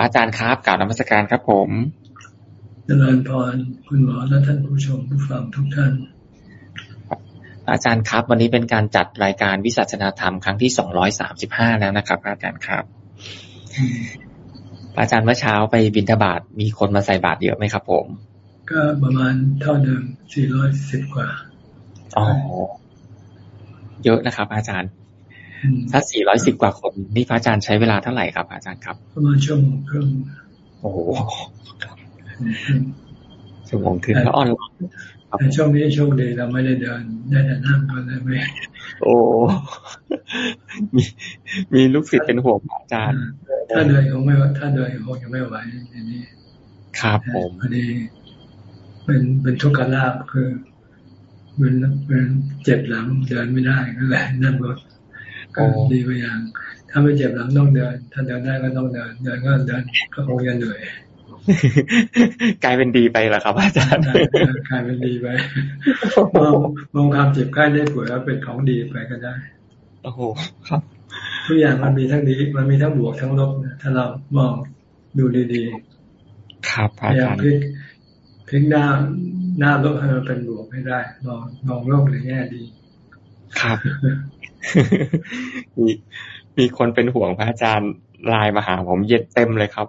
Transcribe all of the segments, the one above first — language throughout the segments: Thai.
อาจารย์ครับกล่าวนมัสการครับผมเจริญพรคุณหมอและท่านผู้ชมผู้ฟังทุกท่านอาจารย์ครับ วันนี้เป็นการจัดรายการวิสัชนาธรรมครั้งที่สองร้อยสามสิบห้าแล้วนะครับ อาจารย์ครับ อาจารย์เมื่อเช้าไปบินทบาทมีคนมาใส่บาตรเยอะไหมครับ ผม ก็ประมาณเท่าเดิมสี่ร้อยสิบกว่าอ๋อเยอะนะครับ อาจารย์ ถ้าสี่ร้อยสิบกว่าคนนี่พระอาจารย์ใช้เวลาเท่าไหร่ครับ อาจารย์ครับ ประมาณชั่วโมงครึ่งโอ้โหชั่วโมงครึ่งแล้วออนไลน์แต่ช่วงนี้โชคดีเราไม่ได้เดิน ได้แต่นั่งก็เลยไม่ โอ้มีมีลูกศิษย์เป็นห่วงอาจารย์ ถ้าเดินคงไม่ถ้าเดินคงยังไม่ไหวอย่างนี้ครับผมพอดีเป็นเป็นทุกขลาบคือมันเป็นเจ็บหลังเดินไม่ได้ก็เลยนั่งรถ ก็ดีไปอย่าง ถ้าไม่เจ็บหลังต้องเดิน ถ้าเดินได้ก็ต้องเดิน เดินก็เดินก็คงจะเหนื่อยกลายเป็นดีไปเหรอครับ อาจารย์กลายเป็นดีไปมองมองความเจ็บไข้ได้ป่วยแล้วเป็นของดีไปก็ได้ โอ้โหครับทุกอย่างมันมีทั้งดีมันมีทั้งบวกทั้งลบนะถ้าเรามองดูดีๆครับพยายามพลิกพลิกหน้าหน้าลบให้มันเป็นบวกให้ได้ มองมองโลกในแง่ดี ครับ มีมีคนเป็นห่วงพระอาจารย์ไลน์มาหาผมเย็นเต็มเลยครับ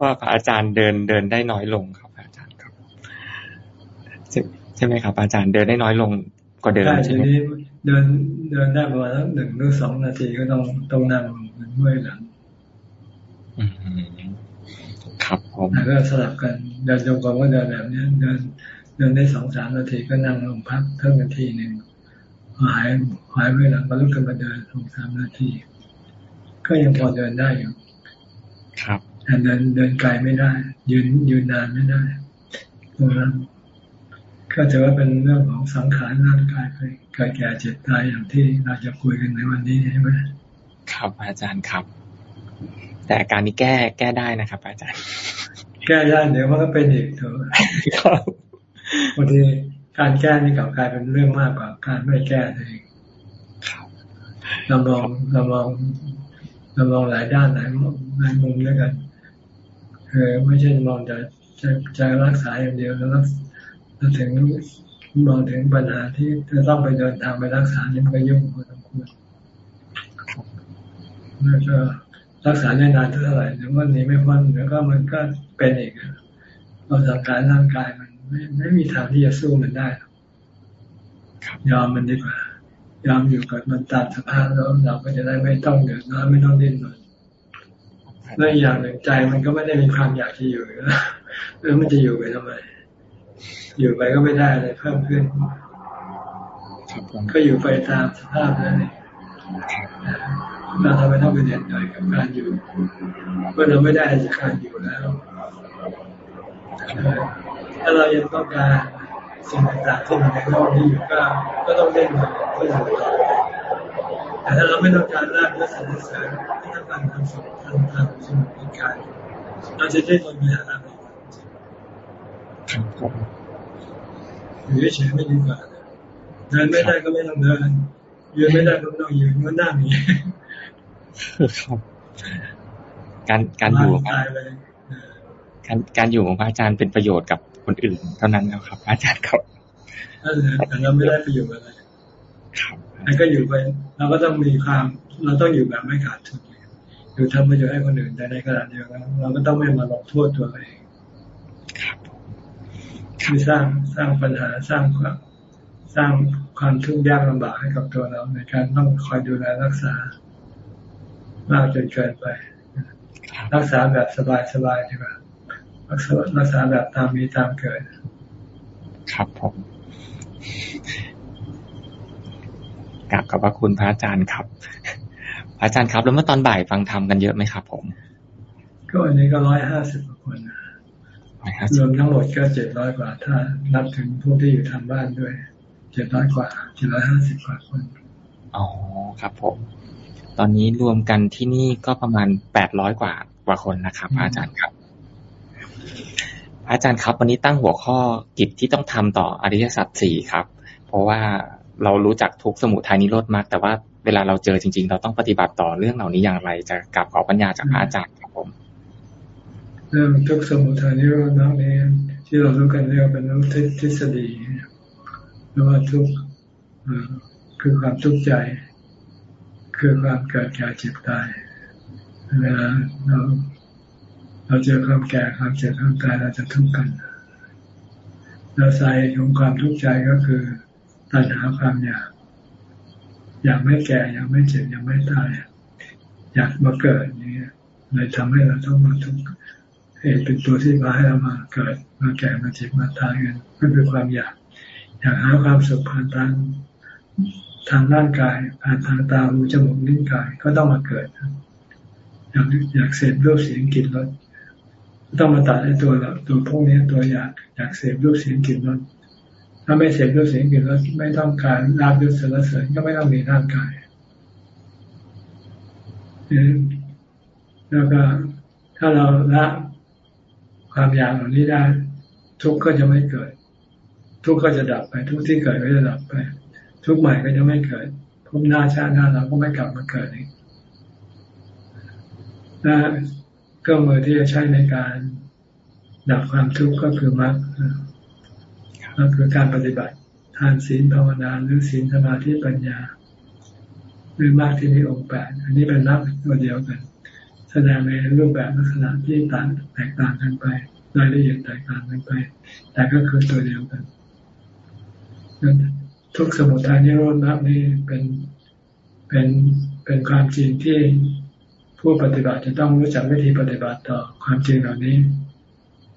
ว่าพระอาจารย์เดินเดินได้น้อยลงครับอาจารย์ครับใช่ไหมครับ อาจารย์เดินได้น้อยลงกว่าเดิมใช่ใช่ทีไหมนี้เดินเดินได้ประมาณหนึ่งหรือสองนาทีก็ต้องต้องนั่งมันเมื่อยหลังอืมครับผมแล้วก็สลับกันเดินจงกรมก็เดินแบบนี้เดินเดินได้สองสามนาทีก็นั่งลงพักเพิ่มนาทีหนึ่ง พอหายหายเมื่อยหลังก็ลุกขึ้นมาเดินสองสามนาที ก็ยังพอเดินได้อยู่ ครับแต่เดินเดินไกลไม่ได้ ยืนยืนนานไม่ได้ตรงนั้นก็ถือว่าเป็นเรื่องของสังขารร่างกายไปเกิดแก่เจ็บตายอย่างที่เราจะคุยกันในวันนี้ใช่ไหมครับ อาจารย์ครับ แต่อาการนี้แก้แก้ได้นะครับ อาจารย์ แก้ได้เดี๋ยวมันก็เป็นอีกเถอะครับบางที การแก้นี่กลับกลายเป็นเรื่องมากกว่า การไม่แก้เองครับเรามองเรามองเรามองหลายด้านหลายหลายมุมด้วยกันคือไม่ใช่มองจะจะจะรักษาอย่างเดียวแล้วแล้วถึงมองถึงปัญหาที่จะต้องไปเดินทางไปรักษานี่มันก็ยุ่งพอสมควรแล้วก็รักษาได้นานเท่าไหร่เดี๋ยววันนี้ไม่พ้นเดี๋ยวก็มันก็เป็นอีกเราสังขารร่างกายมัน ไม่ไม่มีทางที่จะสู้มันได้หรอกครับยอมมันดีกว่ายอมอยู่กับมันตามสภาพแล้วเราก็จะได้ไม่ต้องเดือดร้อนไม่ต้องดิ้นรนแล้วอีกอย่างหนึ่งใจมันก็ไม่ได้มีความอยากจะอยู่แล้วแล้วมันจะอยู่ไปทำไม อยู่ไปก็ไม่ได้อะไรเพิ่มขึ้นครับผมก็อยู่ไปตามสภาพนั่นเองเราทำไมต้องไปเหน็ดเหนื่อยกับการอยู่เมื่อเราไม่ได้จากการอยู่แล้ว ถ้าเรายังต้องการสิ่งต่างๆที่มันในโลกนี้อยู่ก็ก็ต้องเล่นมันเพื่ออยู่ต่อแต่ถ้าเราไม่ต้องการลาบยศสรรเสริญไม่ต้องการความสุขทางทางสมุทิการเราจะได้ทนไปหาอะไรครับผมอยู่เฉยไม่ดีกว่าเดินไม่ได้ก็ไม่ต้องเดินยืนไม่ได้ก็ไม่ต้องยืนมันหนั่งอย่างนี้ครับการการอยู่ของพระตายไปการการอยู่ของพระอาจารย์เป็นประโยชน์กับ คนอื่นเท่านั้นแล้วครับ อาจารย์ครับนั่นแหละแต่เราไม่ได้ประโยชน์อะไรครับแต่ก็อยู่ไปเราก็ต้องมีความเราต้องอยู่แบบไม่ขาดทุนอยู่ทำประโยชน์ให้คนอื่นแต่ในขณะเดียวกันเราก็ต้องไม่มาลงโทษตัวเองครับผมที่สร้างสร้างปัญหาสร้างความสร้างความทุกข์ยากลำบากให้กับตัวเรา ในการต้องคอยดูแลรักษามากจนเกินไปครับรักษาแบบสบายๆดีกว่า รักษารักษาแบบตามมีตามเกิด ครับผมกราบขอบพระคุณพระอาจารย์ครับ พระอาจารย์ครับ แล้วเมื่อตอนบ่ายฟังธรรมกันเยอะไหมครับผม ก็อันนี้ก็ร้อยห้าสิบกว่าคนนะร้อยห้ารสิบวมทั้งหมดก็เจ็ดร้อยกว่า ถ้านับถึงพวกที่อยู่ทางบ้านด้วยเจ็ดร้อยกว่าเจ็ดร้อยห้าสิบกว่าคนอ๋อครับผม ตอนนี้รวมกันที่นี่ก็ประมาณแปดร้อยกว่ากว่าคนนะครับพระอาจารย์ครับพระ อาจารย์ครับ วันนี้ตั้งหัวข้อกิจที่ต้องทำต่ออริยสัจสี่ครับ เพราะว่าเรารู้จักทุกสมุทัยนิโรธมากแต่ว่าเวลาเราเจอจริง ๆ เราต้องปฏิบัติต่อเรื่องเหล่านี้อย่างไร จะกลับขอปัญญาจากพระอาจารย์ครับผมเรื่องทุกสมุทัยนิโรธนักนี้ที่เรารู้กันเรียกเป็นรู้ทฤษฎีหรือว่าทุกคือความทุกข์ใจ คือความเกิดแก่เจ็บตายเวลาเรา เราเจอความแก่ความเจ็บความตายเราจะทุกข์กันแล้วสาเหตุของความทุกข์ใจก็คือตัณหาความอยากอยากไม่แก่อยากไม่เจ็บอยากไม่ตาย อยากมาเกิดอย่เลยทำให้เราต้องมาทุกข์เหตุเป็นตัวที่พาให้เรามาเกิดมาแก่มาเจ็บมาตายกันก็คือความอยาก อยากหาความสุขผ่านทางทางร่างกายผ่านทางตาหูจมูกลิ้นกายก็ต้องมาเกิดอยากอยากเสพรูปเสียงกลิ่นรส ต้องมาตัดในตัวเราตัวพวกนี้ตัวอยากอยากเสพรูปเสียงกลิ่นรสถ้าไม่เสพรูปเสียงกลิ่นรสไม่ต้องการลาบยศสรรเสริญก็ไม่ต้องมีร่างกายแล้วก็ถ้าเราละความอยากเหล่านี้ได้ ทุกข์ก็จะไม่เกิด ทุกข์ก็จะดับไป ทุกที่เกิดก็จะดับไป ทุกข์ใหม่ก็จะไม่เกิดพหน้าชาติหน้าเราก็ไม่กลับมาเกิดอีกนะ เครื่องมือที่จะใช้ในการดับความทุกข์ก็คือมรรคก็คือการปฏิบัติทานศีลภาวนาหรือศีลสมาธิปัญญา หรือมรรคที่มีองค์แปดอันนี้เป็นมรรคตัวเดียวกัน แสดงในรูปแบบลักษณะที่ต่างแตกต่างกันไปรายละเอียดแตกต่างกันไป แต่ก็คือตัวเดียวกันทุกสมุทัยนิโรธมรรคนี้เป็นเป็นเป็นความจริงที่ ผู้ปฏิบัติจะต้องรู้จักวิธีปฏิบัติต่อความจริงเหล่านี้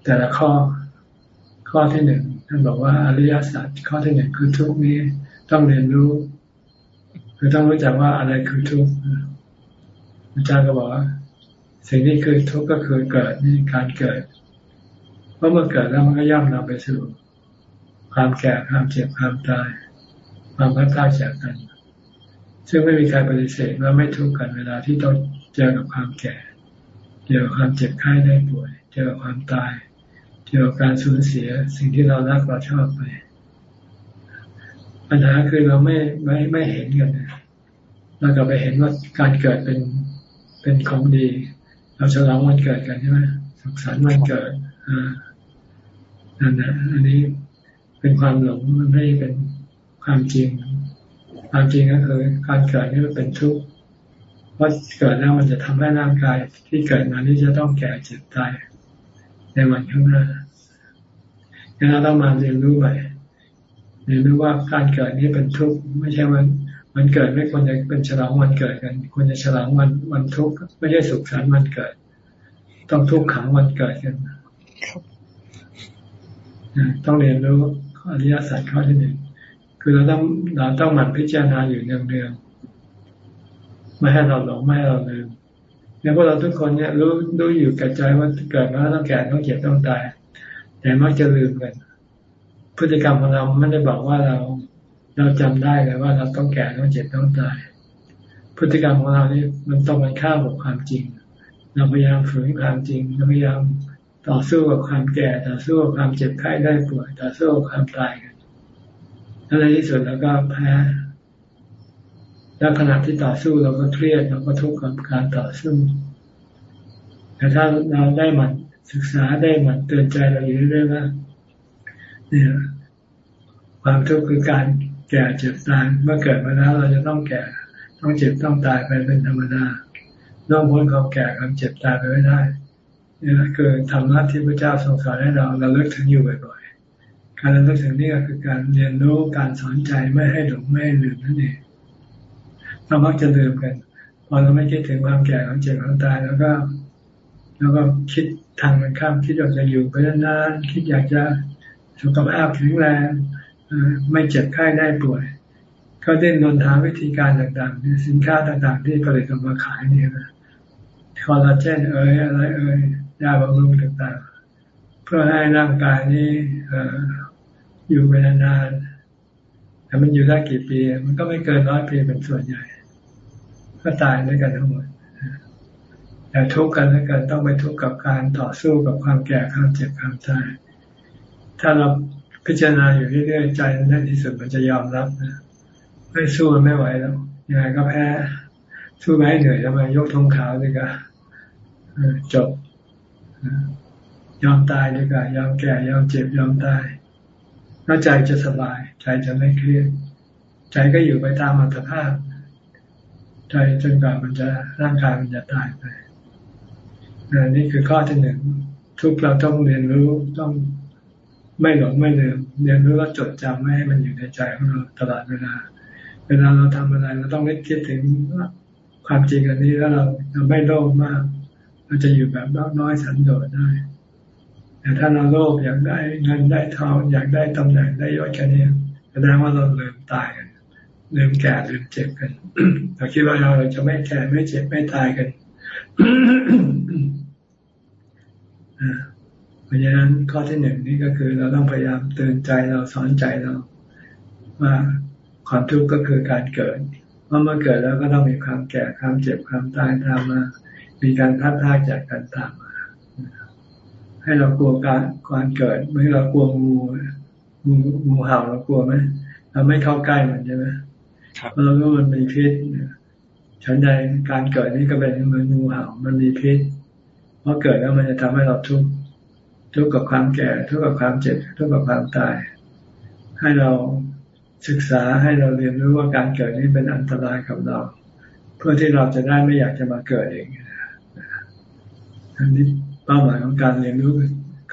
แต่ละข้อข้อที่หนึ่งท่านบอกว่าอริยสัจข้อที่หนึ่งคือทุกนี้ต้องเรียนรู้คือต้องรู้จักว่าอะไรคือทุกอาจารย์ก็บอกว่า สิ่งที่คือทุกข์ก็คือเกิดนี่การเกิด เพราะเมื่อเกิดแล้วมันก็ย่อมนำไปสู่ ความแก่ความเจ็บความตาย ความพัดพลาดจากกัน ซึ่งไม่มีใครปฏิเสธว่าไม่ทุกข์กันเวลาที่ต้อง เจอกับความแก่ เจอกับความเจ็บไข้ได้ป่วย เจอกับความตาย เจอกับการสูญเสียสิ่งที่เรารักเราชอบไป ปัญหาคือเราไม่ไม่ไม่เห็นกันเราก็ไปเห็นว่าการเกิดเป็นเป็นของดี เราฉลองวันเกิดกันใช่ไหมสุขสันต์วันเกิดอ่านั่นนะอันนี้เป็นความหลงมันไม่เป็นความจริง ความจริงก็คือการเกิดนี่มันเป็นทุกข์ ว่าเกิดแล้วมันจะทำให้ร่างกายที่เกิดมานี้จะต้องแก่เจ็บตายในวันข้างหน้าดังนั้นเราต้องมาเรียนรู้ใหม่เรียนรู้ว่าการเกิดนี้เป็นทุกข์ไม่ใช่วันวันเกิดไม่ควรจะเป็นฉลองวันเกิดกันควรจะฉลองวันวันทุกข์ไม่ใช่สุขสันต์วันเกิด ต้องทุกข์ขังวันเกิดกันต้องเรียนรู้อริยสัจข้อที่หนึ่งคือเราต้องเราต้องหมั่นพิจารณาอยู่เนืองๆ ไม่ให้เราหลงไม่ให้เราลืมเนี่ยพวกเราทุกคนเนี่ยรู้รู้อยู่กับใจว่าเกิดมาต้องแก่ต้องเจ็บต้องตาย แต่มักจะลืมกัน พฤติกรรมของเราไม่ได้บอกว่าเราเราจำได้เลยว่าเราต้องแก่ต้องเจ็บต้องตาย พฤติกรรมของเรานี่มันต้องมันข้ามกับความจริง เราพยายามฝืนความจริงเราพยายามต่อสู้กับความแก่ต่อสู้กับความเจ็บไข้ได้ป่วยต่อสู้กับความตายกันแล้วในที่สุดเราก็แพ้ แล้วขณะที่ต่อสู้เราก็เครียดเราก็ทุกข์กับการต่อสู้ แต่ถ้าเราได้มันศึกษาได้มันเตือนใจเราอยู่เรื่อยๆว่าเนี่ยความทุกข์คือการแก่เจ็บตายเมื่อเกิดมาแล้วเราจะต้องแก่ต้องเจ็บต้องตายไปเป็นธรรมดาต้องพ้นความแก่ความเจ็บตายไปไม่ได้นี่คือธรรมะที่พระเจ้าทรงสอนให้เราเราเลิกถึงอยู่บ่อยๆ การเราเลิกถึงนี่ก็คือการเรียนรู้การสอนใจไม่ให้หลงไม่ให้ลืมนั่นเอง เรามักจะลืมกัน พอเราไม่คิดถึงความแก่ความเจ็บความตายแล้วก็ แล้วก็คิดทางมันข้ามคิดอยากจะอยู่ไปนานๆคิดอยากจะสุขภาพแข็งแรงไม่เจ็บไข้ได้ป่วย ก็เด่นนนทาวิธีการต่างๆสินค้าต่างๆ ที่ผลิตออกมาขายนี่นะคอลลาเจนเอ่ยอะไรเอ่ยยาบำรุงต่างๆ เพื่อให้ร่างกายนี้อยู่ไปนานๆแต่มันอยู่ได้กี่ปี มันก็ไม่เกินร้อยปีเป็นส่วนใหญ่ ก็ตายด้วยกันทั้งหมดแต่ทุกข์กันแล้วยกันต้องไปทุกข์กับการต่อสู้กับความแก่ความเจ็บความตาย ถ้าเราพิจารณาอยู่เรื่อยๆใจในที่สุดมันจะยอมรับนะไม่สู้มันไม่ไหวแล้วยังไงก็แพ้สู้ไม่เหนื่อยทำไมยกธงขาวดีกว่าจบยอมตายดีกว่ายอมแก่ยอมเจ็บยอมตายแล้วใจจะสบาย ใจจะไม่เครียดใจก็อยู่ไปตามอัตภาพ ใจจนกว่ามันจะร่างกายมันจะตายไปนี่คือข้อที่หนึ่งทุกเราต้องเรียนรู้ต้องไม่หลงไม่ลืมเรียนรู้แล้วจดจำไม่ให้มันอยู่ในใจของเราตลอดเวลา เวลาเราทำอะไรเราต้องนึกคิดถึงความจริงอันนี้แล้วเราเราไม่โลภมากเราจะอยู่แบบน้อยสันโดษได้แต่ถ้าเราโลภอยากได้เงินได้ทองอยากได้ตำแหน่งได้ยศแค่นี้แสดงว่าเราลืมตายกัน ลืมแก่ลืมเจ็บกันเราคิดว่าเราจะไม่แก่ไม่เจ็บไม่ตายกันเพราะฉะนั้นข้อที่หนึ่งนี่ก็คือเราต้องพยายามเตือนใจเราสอนใจเราว่าความทุกข์ก็คือการเกิดเมื่อมาเกิดแล้วก็ต้องมีความแก่ความเจ็บความตายตามมา มีการพัดพากจากกันตามมา ให้เรากลัวการการเกิดไม่เรากลัวงูงูงูเห่าเรากลัวไหมเราไม่เข้าใกล้มันใช่ไหม เพราะเราก็มันมีพิษฉันใดการเกิดนี่ก็เป็นเหมือนงูเห่ามันมีพิษเพราะเกิดแล้วมันจะทำให้เราทุกข์ทุกข์กับความแก่ทุกข์กับความเจ็บทุกข์กับความตาย ให้เราศึกษาให้เราเรียนรู้ว่าการเกิดนี้เป็นอันตรายกับเรา เพื่อที่เราจะได้ไม่อยากจะมาเกิดเองอันนี้เป้าหมายของการเรียนรู้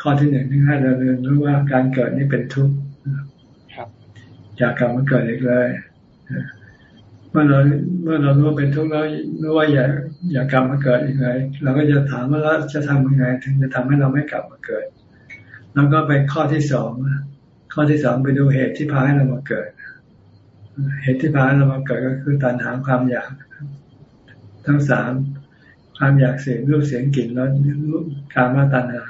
ข้อที่หนึ่งที่ให้เราเรียนรู้ว่าการเกิดนี้เป็นทุกข์อยากกลับมาเกิดอีกเลย เมื่อเราเมื่อเรารู้เป็นทุกข์แล้วรู้ว่าอย่าอย่ากลับมาเกิดอีกเลยเราก็จะถามว่าเราจะทำยังไง ถึงจะทำให้เราไม่กลับมาเกิด แล้วก็ไปข้อที่สองข้อที่สองไปดูเหตุที่พาให้เรามาเกิด เหตุที่พาให้เรามาเกิดก็คือตัณหาความอยาก ทั้งสามความอยากเสพรูปเสียงกลิ่นรสการมาตัณหา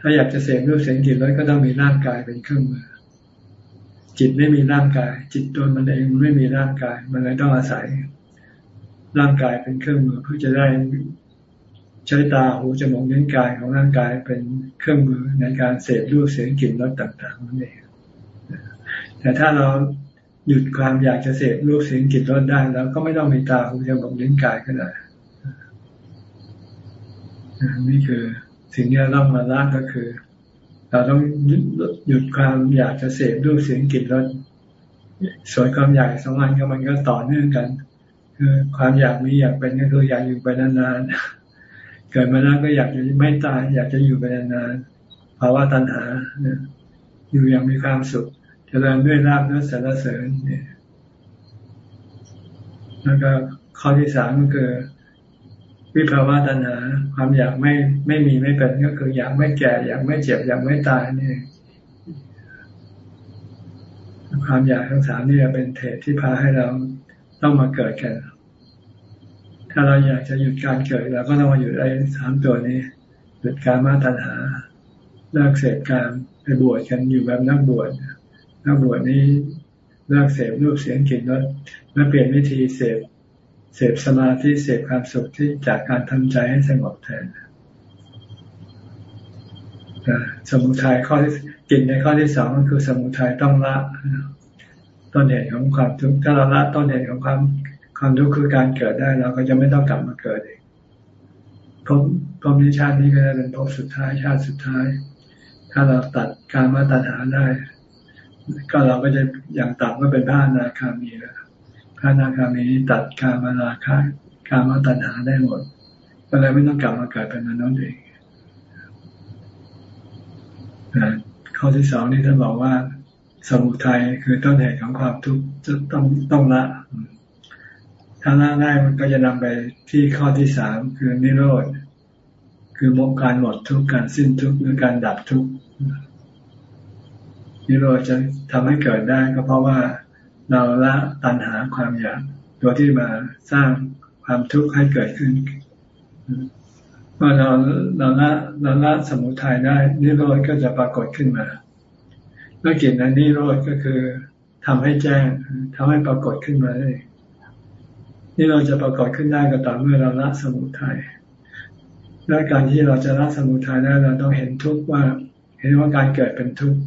ถ้าอยากจะเสพรูปเสียงกลิ่นรสก็ต้องมีร่างกายเป็นเครื่องมือ จิตไม่มีร่างกาย จิตตัวมันเองไม่มีร่างกาย มันเลยต้องอาศัย ร่างกายเป็นเครื่องมือเพื่อจะได้ใช้ตาหูจมูกนิ้วกายของร่างกายเป็นเครื่องมือในการเสพรูปเสียงกลิ่นรสต่างๆนั่นเองแต่ถ้าเราหยุดความอยากจะเสพรูปเสียงกลิ่นรสได้แล้วก็ไม่ต้องมีตาหูจมูกนิ้วกายก็ได้นี่คือสิ่งที่เราต้องมาละก็คือ เราต้องหยุดความอยากจะเสพรูปเสียงกลิ่นรสส่วนความอยากสองอันก็มันก็ต่อเนื่องกัน คือความอยากมีอยากเป็นก็คืออยากอยู่ไปนานๆ เกิดมาแล้วก็อยากจะไม่ตาย อยากจะอยู่ไปนานๆภาวะตัณหาอยู่อย่างมีความสุขจเจริญด้วยราบด้วยสารเสริญแล้วก็ข้อที่สามก็คือ วิภาวะตัณหาความอยากไม่ไม่มีไม่เป็นก็คืออยากไม่แก่ อยากไม่เจ็บ อยากไม่ตายนี่ความอยากทั้งสามนี่เป็นเหตุที่พาให้เราต้องมาเกิดกัน ถ้าเราอยากจะหยุดการเกิดเราก็ต้องมาหยุดไอ้สามตัวนี้หยุดการมาตัณหาเลิกเสพการไปบวชกันอยู่แบบนักบวชนักบวชนี้เลิกเสพรูปเสียงกลิ่นรสและเปลี่ยนวิธีเสพ เสพสมาธิเสพความสุขที่จากการทำใจให้สงบแทนสมุทัยข้อที่กินในข้อที่สองก็คือสมุทัยต้องละต้นเหตุของความทุกข์ถ้าเราละต้นเหตุของความความทุกข์คือการเกิดได้เราก็จะไม่ต้องกลับมาเกิดเองพบพบในชาตินี้ก็จะเป็นพบสุดท้ายชาติสุดท้าย ถ้าเราตัดการมาตัณหาได้ ก็เราก็จะอย่างต่ำก็เป็นพระอนาคามีแล้ว ระนาคามีตัดการมาราคะการมตัณหาได้หมดก็เลยไม่ต้องกลับมาเกิดเป็นมนุษย์เองข้อที่สองนี่ท่านบอกว่า สมุทัยคือต้นเหตุของความทุกข์จะต้องต้องละ ถ้าละได้มันก็จะนำไปที่ข้อที่สามคือนิโรธ คือมการหมดทุกข์การสิ้นทุกข์หรือการดับทุกข์นิโรธจะทำให้เกิดได้ก็เพราะว่า เราละตัณหาความอยากตัวที่มาสร้างความทุกข์ให้เกิดขึ้นเมื่อเราเราละเราละสมุทัยได้นิโรธก็จะปรากฏขึ้นมาเมื่อกิจนั้นนิโรธก็คือทำให้แจ้งทำให้ปรากฏขึ้นมาได้นี่เราจะประกอบขึ้นได้ก็ต่อเมื่อเราละสมุทัยและการที่เราจะละสมุทัยได้เราต้องเห็นทุกข์ว่า เห็นว่าการเกิดเป็นทุกข์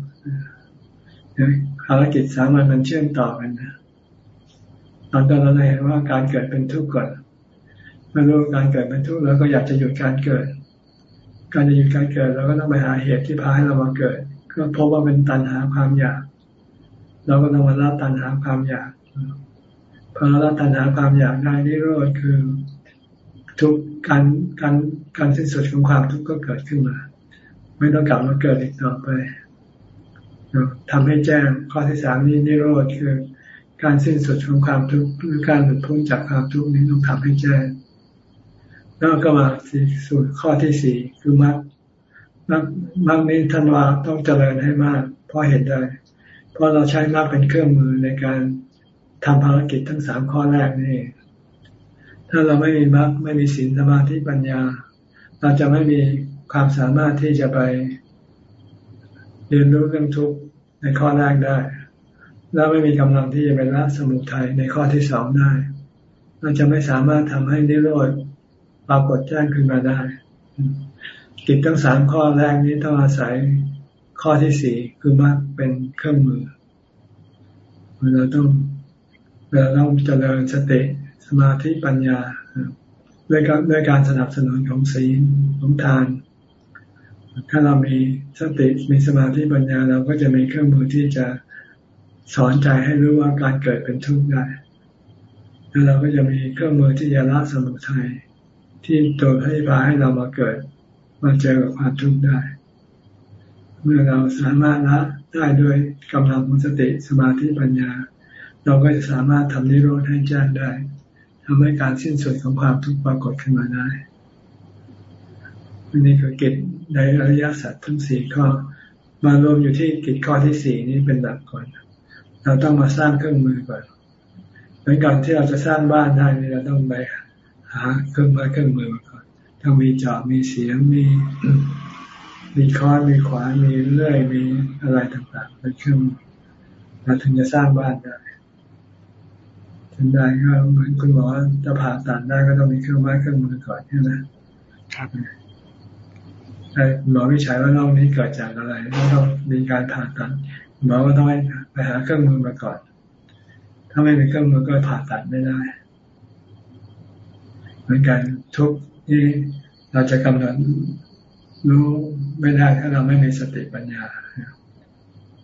ภารกิจสามัญมันเชื่อมต่อกันนะตอนต้นเราเห็นว่าการเกิดเป็นทุกข์ก่อนไม่รู้การเกิดเป็นทุกข์แล้วก็อยากจะหยุดการเกิด การจะหยุดการเกิดเราก็ต้องไปหาเหตุที่พาให้เรามาเกิด ก็พบว่าเป็นตัณหาความอยาก เราก็ต้องมาละตัณหาความอยากพอละตัณหาความอยากได้นิโรธคือทุกการการการสิ้นสุดของความทุกข์ก็เกิดขึ้นมา ไม่ต้องกลับมาเกิดอีกต่อไป ทำให้แจ้งข้อที่สามนี้นิโรธคือ การสิ้นสุดของความทุกข์หรือการหลุดพ้นจากความทุกข์นี้ต้องทำให้แจ้งแล้วก็มาสู่ข้อที่สี่คือมรรคมรรคมรรคนี้ท่านว่าต้องเจริญให้มาก เพราะเห็นได้ เพราะเราใช้มรรคเป็นเครื่องมือในการทำภารกิจทั้งสามข้อแรกนี่ ถ้าเราไม่มีมรรคไม่มีศีลสมาธิปัญญา เราจะไม่มีความสามารถที่จะไป เรียนรู้เรื่องทุกข์ในข้อแรกได้ แล้วไม่มีกำลังที่จะไปละสมุทัยในข้อที่สองได้เราจะไม่สามารถทำให้นิโรธปรากฏแจ้งขึ้นมาได้กิจทั้งสามข้อแรกนี้ต้องอาศัยข้อที่สี่คือมรรคเป็นเครื่องมือเราต้องเราต้องเจริญสติสมาธิปัญญาด้วยการด้วยการสนับสนุนของศีลของทาน ถ้าเรามีสติมีสมาธิปัญญาเราก็จะมีเครื่องมือที่จะสอนใจให้รู้ว่าการเกิดเป็นทุกข์ได้แล้วเราก็จะมีเครื่องมือที่จะละสมุทัยที่ตัวให้พาให้เรามาเกิดมาเจอกับความทุกข์ได้ เมื่อเราสามารถละได้ด้วยกำลังของสติสมาธิปัญญา เราก็จะสามารถทำนิโรธให้แจ้งได้ทำให้การสิ้นสุดของความทุกข์ปรากฏขึ้นมาได้ นนี้คือกิจในอริยสัจทั้งสี่ข้อ มารวมอยู่ที่กิจข้อที่สี่นี้เป็นหลักก่อน เราต้องมาสร้างเครื่องมือก่อน เหมือนกันที่เราจะสร้างบ้านได้นี่เราต้องไปหาเครื่องมือเครื่องมือมาก่อนต้องมีจอบมีเสียงมีมีค้อนมีขวานมีเลื่อยมีอะไรต่างๆเป็นเครื่องเราถึงจะสร้างบ้านได้ถึงได้ก็เหมือนคุณหมอจะผ่าตัดได้ก็ต้องมีเครื่องไม้เครื่องมือก่อนใช่ไหมครับ หมอวิจัยว่าโรคนี้เกิดจากอะไรแล้วต้องมีการผ่าตัดหมอก็ต้องไปหาเครื่องมือมาก่อน ถ้าไม่มีเครื่องมือก็ผ่าตัดไม่ได้ เหมือนกันทุกที่เราจะกำหนดรู้ไม่ได้ถ้าเราไม่มีสติปัญญา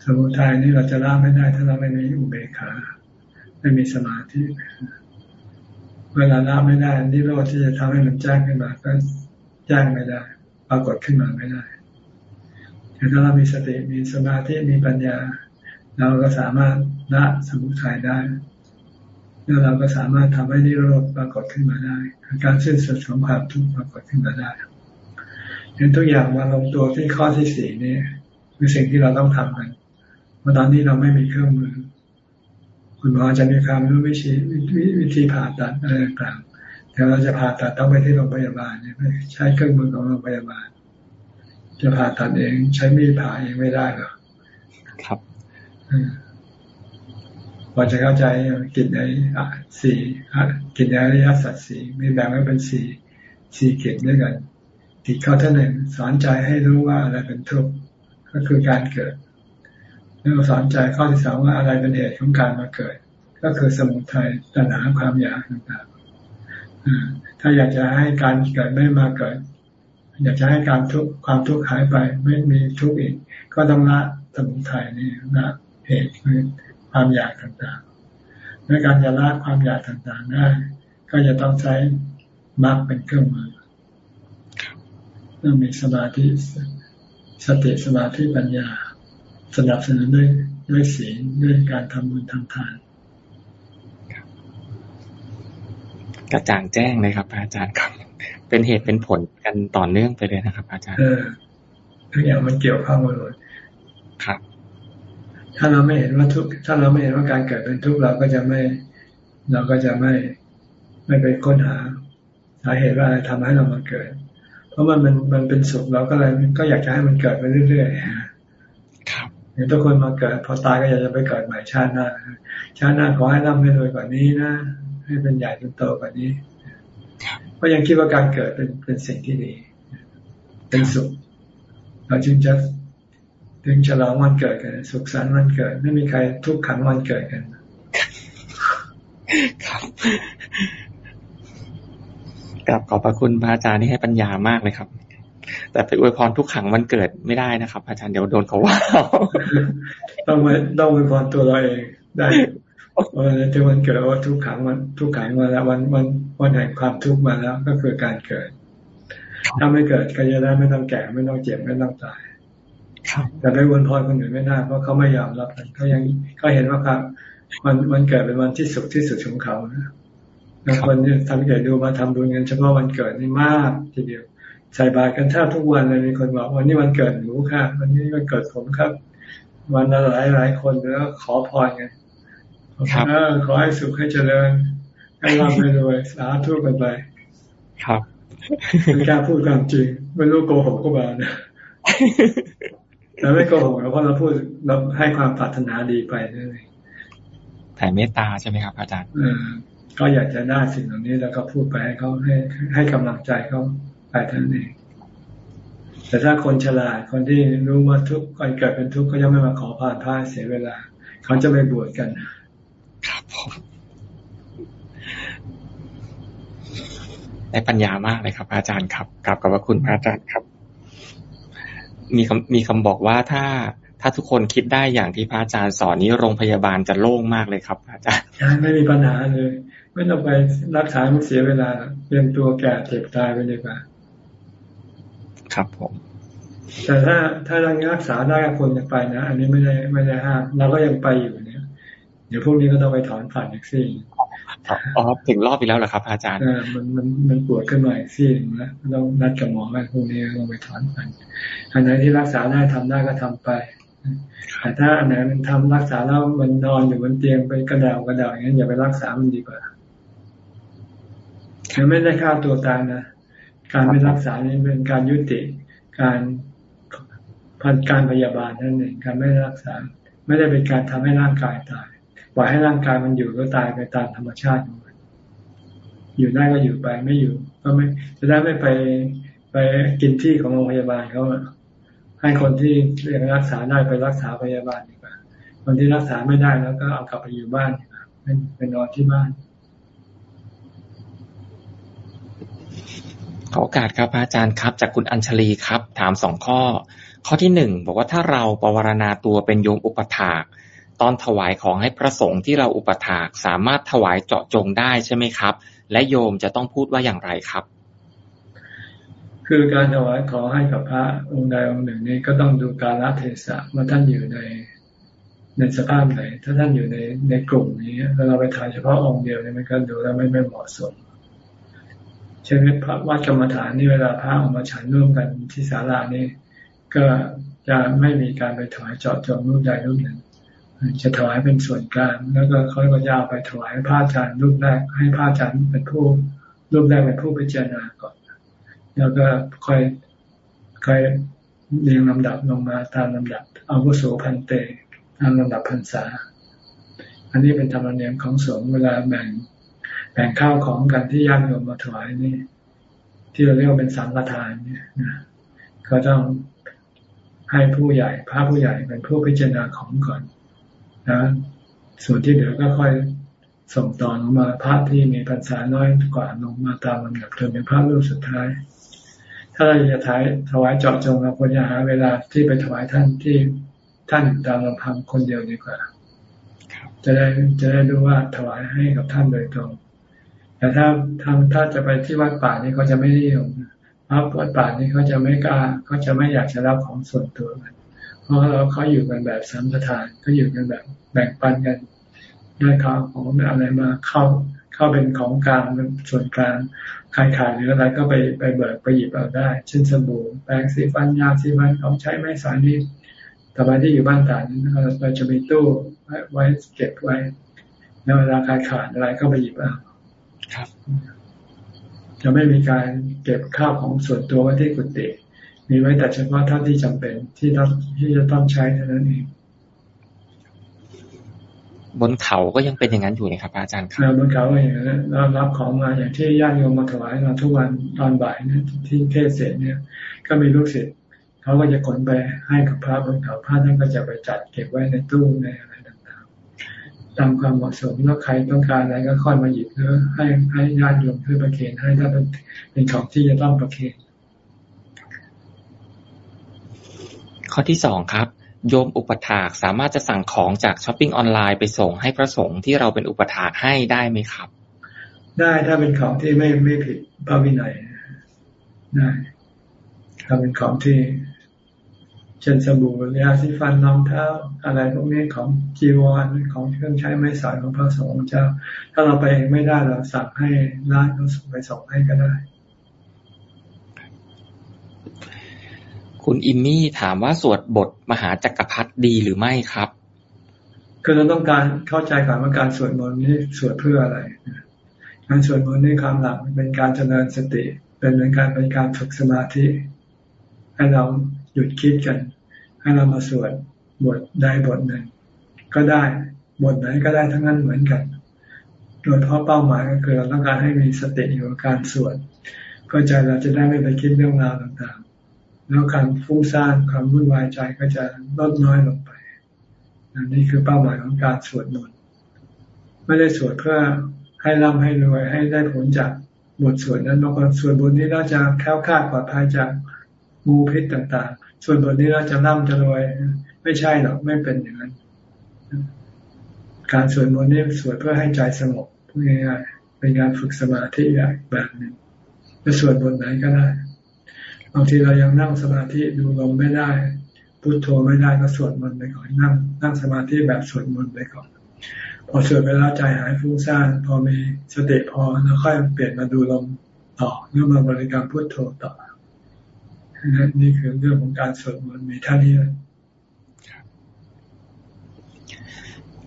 สมุทัยนี่เราจะละไม่ได้ ถ้าเราไม่มีอุเบกขาไม่มีสมาธิเวลาละไม่ได้นี่โรคที่จะทำให้มันแจ้งขึ้นมาก็แจ้งไม่ได้ ปรากฏขึ้นมาไม่ได้แต่ถ้าเรามีสติมีสมาธิมีปัญญา เราก็สามารถละสมุทัยได้แล้วเราก็สามารถทำให้นิโรธปรากฏขึ้นมาได้ การสิ้นสุดของความทุกข์ปรากฏขึ้นมาได้เห็นทุกอย่างมาลงตัวที่ข้อที่สี่นี่คือสิ่งที่เราต้องทำกันเพราะตอนนี้เราไม่มีเครื่องมือ คุณหมอจะมีความรู้วิธีวิธีผ่าตัดอะไรต่าง แต่เราจะผ่าตัดต้องไปที่โรงพยาบาลเนี่ยใช้เครื่องมือของโรงพยาบาล จะผ่าตัดเองใช้มีดผ่าเองไม่ได้หรอกครับพอจะเข้าใจกิจในสี่กิจในอริยสัจสี่มีแบ่งไว้เป็นสี่สี่กิจด้วยกันกิจข้อที่หนึ่งสอนใจให้รู้ว่าอะไรเป็นทุกข์ก็คือการเกิดแล้วสอนใจข้อที่สองว่าอะไรเป็นเหตุของการมาเกิด ก็คือสมุทัยตัณหาความอยากต่าง ถ้าอยากจะให้การเกิดไม่มาเกิด อยากจะให้การทุกความทุกข์หายไปไม่มีทุกข์อีก ก็ต้องละสมุทัยนี่ละเหตุคือความอยากต่างๆด้วยการจะละความอยากต่างๆได้ก็จะต้องใช้มรรคเป็นเครื่องมือต้องมีสมาธิสติสมาธิปัญญา สนับสนุนด้วยด้วยศีลด้วยการทำบุญทำทาน กระจ่างแจ้งเลยครับอาจารย์ครับ เป็นเหตุเป็นผลกันต่อเนื่องไปเลยนะครับ อาจารย์เออทุกอย่างมันเกี่ยวข้องกันหมดครับ ถ้าเราไม่เห็นว่าทุกถ้าเราไม่เห็นว่าการเกิดเป็นทุกข์เราก็จะไม่ เราก็จะไม่ไม่ไปค้นหาสาเหตุว่าอะไรทำให้เรามาเกิด เพราะมันมันมันเป็นสุขเราก็เลยก็อยากจะให้มันเกิดไปเรื่อยๆครับอย่างทุกคนมาเกิด พอตายก็อยากจะไปเกิดใหม่ชาติหน้าชาติหน้าขอให้ร่ำให้รวยกว่านี้นะ ให้เป็นใหญ่เป็นโตกว่านี้ก็ยังคิดว่าการเกิดเป็นเป็นสิ่งที่ดี เป็นสุข เราจึงจะถึงฉลองวันเกิดกัน สุขสันต์วันเกิด ไม่มีใครทุกขังวันเกิดกัน ครับกับขอบพระคุณพระอาจารย์ที่ให้ปัญญามากเลยครับ แต่ไปอวยพรทุกขังวันเกิดไม่ได้นะครับ อาจารย์เดี๋ยวโดนเขาว่า ต้องไปต้องอวยพรตัวเราเองได้ วันที่วันเกิดว่าทุกขังวันทุกขังมาแล้ววันวันวันแห่งความทุกข์มาแล้วก็คือการเกิด ถ้าไม่เกิดก็จะได้ไม่ต้องแก่ไม่ต้องเจ็บไม่ต้องตายแต่ไปวนพรคนอื่นไม่ได้เพราะเขาไม่ยอมรับเขายังเขาเห็นว่าครับวันวันเกิดเป็นวันที่สุขที่สุดของเขานะแล้วคนนี้ทำเกิดดูมาทำบุญกันเฉพาะวันเกิดนี่มากทีเดียวใส่บาตรกันแทบทุกวันเลยมีคนบอกวันนี้วันเกิดหนูค่ะวันนี้วันเกิดผมครับ วันละหลายหลายคนแล้วขอพร ไงขอให้สุขให้เจริญให้ร่ำให้รวยสาธุกันไปครับไม่กล้าพูดความจริงไม่รู้โกหกก็บานะแต่ไม่โกหกแล้วเพราะเราพูดเราให้ความปรารถนาดีไปนั่นเองแผ่เมตตาใช่ไหมครับ อาจารย์ก็อยากจะได้สิ่งเหล่านี้แล้วก็พูดไปให้เขาให้ให้กำลังใจเขาไปท่านเองแต่ถ้าคนฉลาดคนที่รู้ว่าทุกข์ก่อนเกิดเป็นทุกข์ก็ยังไม่มาขอผ่านพระเสียเวลา เขาจะไม่บวชกัน ครับผมได้ปัญญามากเลยครับ อาจารย์ครับกลับกับว่าคุณพระอาจารย์ครับ มีคำมีคำบอกว่าถ้าถ้าทุกคนคิดได้อย่างที่พระอาจารย์สอนนี้โรงพยาบาลจะโล่งมากเลยครับ อาจารย์ไม่มีปัญหาเลย ไม่ต้องไปรักษามันเสียเวลาเตรียมตัวแก่เจ็บตายไปเลยป่ะครับผม แต่ถ้าถ้ารักษาได้คนจะไปนะ อันนี้ไม่ได้ไม่ได้ห้ามเราก็ยังไปอยู่ เนี่ยเดี๋ยวพรุ่งนี้ก็ต้องไปถอนฝันอีกซี่อ๋อถึงรอบไปแล้วเหรอครับ อาจารย์มันมันมันปวดขึ้นมาอีกซี่แล้วเรานัดกับหมอไว้พรุ่งนี้ต้องไปถอนฝันอันไหนที่รักษาได้ทำได้ก็ทำไปแต่ถ้าอันไหนมันทำรักษาแล้วมันนอนอยู่บนเตียงไปกระดาวกระดาวอย่างนั้นอย่าไปรักษามันดีกว่าคือไม่ได้ฆ่าตัวตายนะการไม่รักษานี่เป็นการยุติการพันการพยาบาลนั่นเองการไม่รักษา ไม่ได้เป็นการทำให้ร่างกายตาย ปล่อยให้ร่างกายมันอยู่ก็ตายไปตามธรรมชาติของมัน อยู่ได้ก็อยู่ไปไม่อยู่ ก็ไม่จะได้ไม่ไปไปกินที่ของโรงพยาบาลเขาให้คนที่เรียังรักษาได้ไปรักษาพยาบาลดีกว่าคนที่รักษาไม่ได้แล้วก็เอากลับไปอยู่บ้านดีกว่าเป็นนอนที่บ้านขอโอกาสครับอาจารย์ครับ จากคุณอัญชลีครับ ถามสองข้อ ข้อที่หนึ่งบอกว่าถ้าเราปวารณาตัวเป็นโยมอุปถาก ตอนถวายของให้พระสงฆ์ที่เราอุปถากสามารถถวายเจาะจงได้ใช่ไหมครับ และโยมจะต้องพูดว่าอย่างไรครับ คือการถวายของให้กับพระองค์ใดองค์หนึ่งนี้ก็ต้องดูการละเทศะว่าท่านอยู่ในในสภาพไหน ถ้าท่านอยู่ในในกลุ่มนี้แล้วเราไปถ่ายเฉพาะองค์เดียวเนี่ยมันก็ดูแล้วไม่ไม่เหมาะสมเช่นพระวัดกรรมฐานนี่เวลาพระออกมาฉันร่วมกันที่ศาลานี่ก็จะไม่มีการไปถวายเจาะจงรูปใดรูปหนึ่ง จะถวายเป็นส่วนกลางแล้วก็เขาก็จะเอาไปถวายพระอาจารย์รูปแรก ให้พระอาจารย์เป็นผู้รูปแรกเป็นผู้พิจารณาก่อน แล้วก็ค่อยค่อยเรียงลำดับลงมาตามลำดับอาวุโสพันเตตามลำดับพรรษา อันนี้เป็นธรรมเนียมของสงฆ์เวลาแบ่งแบ่งข้าวของกันที่ญาติโยมมาถวายนี่ ที่เราเรียกว่าเป็นสังฆทานเนี่ยนะก็ต้องให้ผู้ใหญ่พระผู้ใหญ่เป็นผู้พิจารณาของก่อน นะส่วนที่เหลือก็ค่อยส่งต่อลงมาพระที่มีพรรษาน้อยกว่าลงมาตามลำดับจนเป็นพระรูปสุดท้าย ถ้าเราจะถายถวายเจาะจงเราควรจะหาเวลาที่ไปถวายท่านที่ท่านตามลำพังคนเดียวดีกว่าจะได้จะได้รู้ว่าถวายให้กับท่านโดยตรง แต่ถ้าทำถ้าจะไปที่วัดป่านี่เขาจะไม่นิยมพระวัดป่านี่เขาจะไม่กล้าเขาจะไม่อยากจะรับของส่วนตัวกัน เพราะเราเขาอยู่กันแบบสัมปทานเขาอยู่กันแบบแบ่งปันกันได้ข้าวของอะไรมาเข้าเข้าเป็นของกลางเป็นส่วนกลางใครขายหรืออะไรก็ไปไปเบิกไปหยิบเอาได้ เช่นสบู่แปรงสีฟันยาสีฟันของใช้ไม่สายนี้แต่บ้านที่อยู่บ้านต่างเราจะมีตู้ไว้เก็บไว้แล้วเวลาใครขาดอะไรก็ไปหยิบเอาครับ จะไม่มีการเก็บข้าวของส่วนตัวไว้ที่กุฏิ มีไว้แต่เฉพาะเท่าที่จำเป็นที่ต้องที่จะต้องใช้เท่านั้นเองบนเขาก็ยังเป็นอย่างนั้นอยู่นะครับ อาจารย์ครับบนเขาก็อย่างนั้นเรารับของมาอย่างที่ญาติโยมมาถวายเราทุกวันตอนบ่ายเนี่ยที่เทศเสร็จเนี่ย ก็มีลูกศิษย์เขาก็จะขนไปให้กับพระบนเขาพระท่านก็จะไปจัดเก็บไว้ในตู้ในอะไรต่างๆตามความเหมาะสมแล้วใครต้องการอะไรก็ค่อยมาหยิบแล้วให้ให้ญาติโยมเพื่อประเคนให้ถ้าเป็นเป็นของที่จะต้องประเคน ข้อที่สองครับ โยมอุปถากสามารถจะสั่งของจากช้อปปิ้งออนไลน์ไปส่งให้พระสงฆ์ที่เราเป็นอุปถากให้ได้ไหมครับ ได้ถ้าเป็นของที่ไม่ไม่ผิดพระวินัยได้ถ้าเป็นของที่เช่นสบู่ยาสีฟันรองเท้าอะไรพวกนี้ของจีวรของเครื่องใช้ไม้สอยของพระสงฆ์เจ้า ถ้าเราไปเองไม่ได้เราสั่งให้ร้านเขาส่งไปส่งให้ก็ได้ คุณอิมมี่ถามว่าสวดบทมหาจักรพรรดิดีหรือไม่ครับ คือเราต้องการเข้าใจก่อนว่าการสวดมนต์นี้สวดเพื่ออะไร การสวดมนต์ในความหลักเป็นการเจริญสติ เป็นเหมือนการเป็นการฝึกสมาธิ ให้เราหยุดคิดกัน ให้เรามาสวดบทใดบทหนึ่ง ก็ได้บทไหนก็ได้ทั้งนั้นเหมือนกัน โดยเพราะเป้าหมายก็คือเราต้องการให้มีสติอยู่กับการสวดเพื่อใจเราจะได้ไม่ไปคิดเรื่องราวต่างๆ แล้วการฟุ้งซ่านความวุ่นวายใจก็จะลดน้อยลงไปนี่คือเป้าหมายของการสวดมนต์ไม่ได้สวดเพื่อให้ร่ำให้รวยให้ได้ผลจากบทสวดนั้นบางคนสวดบทนี้เราจะแค้วคาดปลอดภัยจากงูพิษต่างๆ ส่วนบทนี้เราจะร่ำจะรวย ไม่ใช่หรอกไม่เป็นอย่างนั้น การสวดมนต์นี่สวดเพื่อให้ใจสงบพูดง่ายๆเป็นการฝึกสมาธิอย่างแบบหนึ่งจะสวดบทไหนก็ได้ บางทีเรายังนั่งสมาธิดูลมไม่ได้พุทโธไม่ได้ก็สวดมนต์ไปก่อนนั่ง นั่งสมาธิแบบสวดมนต์ไปก่อน พอสวดไปแล้วใจหายฟุ้งซ่านพอมีสติพอแล้วค่อยเปลี่ยนมาดูลมต่อเรื่อมาบริกรรมพุทโธต่อนี่คือเรื่องของการสวดมนต์มีท่านี้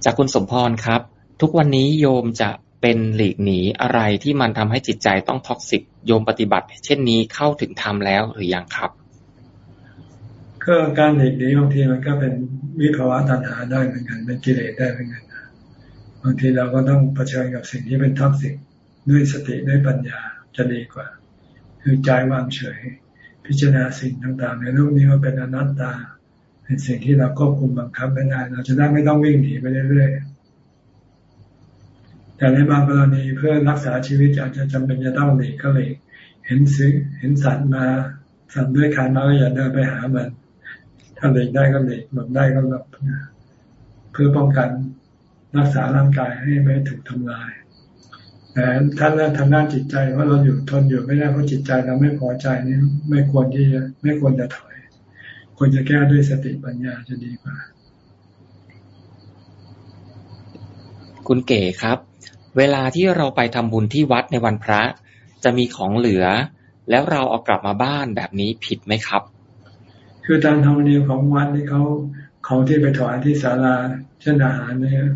จากคุณสมพรครับ ทุกวันนี้โยมจะเป็นหลีกหนีอะไรที่มันทำให้จิตใจต้อง toxic โยมปฏิบัติ เช่นนี้เข้าถึงธรรมแล้วหรือยังครับก็การหลีกหนีบางทีมันก็เป็นวิภาวะตัณหาได้เหมือนกันเป็นกิเลสได้เหมือนกันบางทีเราก็ต้องเผชิญกับสิ่งที่เป็น toxic ด้วยสติด้วยปัญญาจะดีกว่า คือใจวางเฉย พิจารณาสิ่งต่างๆ ในโลกนี้ว่าเป็นอนัตตา เป็นสิ่งที่เราควบคุมบังคับไม่ได้เราจะได้ไม่ต้องวิ่งหนีไปเรื่อยๆ แต่ในบางกรณีเพื่อรักษาชีวิตอาจจะจำเป็นจะต้องหลีกก็เลยเห็นซื้อเห็นสัตว์มาสัตว์ด้วยขานมาก็อย่าเดินไปหามันถ้าหลีกได้ก็หลีกหลบได้ก็หลบเพื่อป้องกันรักษาร่างกายให้ไม่ถูกทำลายแต่ท่านทางด้านจิตใจว่าเราอยู่ทนอยู่ไม่ได้เพราะจิตใจเราไม่พอใจนี่ไม่ควรที่จะไม่ควรจะถอย ควรจะแก้ด้วยสติปัญญาจะดีกว่า คุณเก๋ครับ เวลาที่เราไปทำบุญที่วัดในวันพระ จะมีของเหลือ แล้วเราเอากลับมาบ้านแบบนี้ผิดไหมครับ คือตามธรรมเนียมของวัดนี่เขาของที่ไปถวายที่ศาลาเช่นอาหารเนี่ย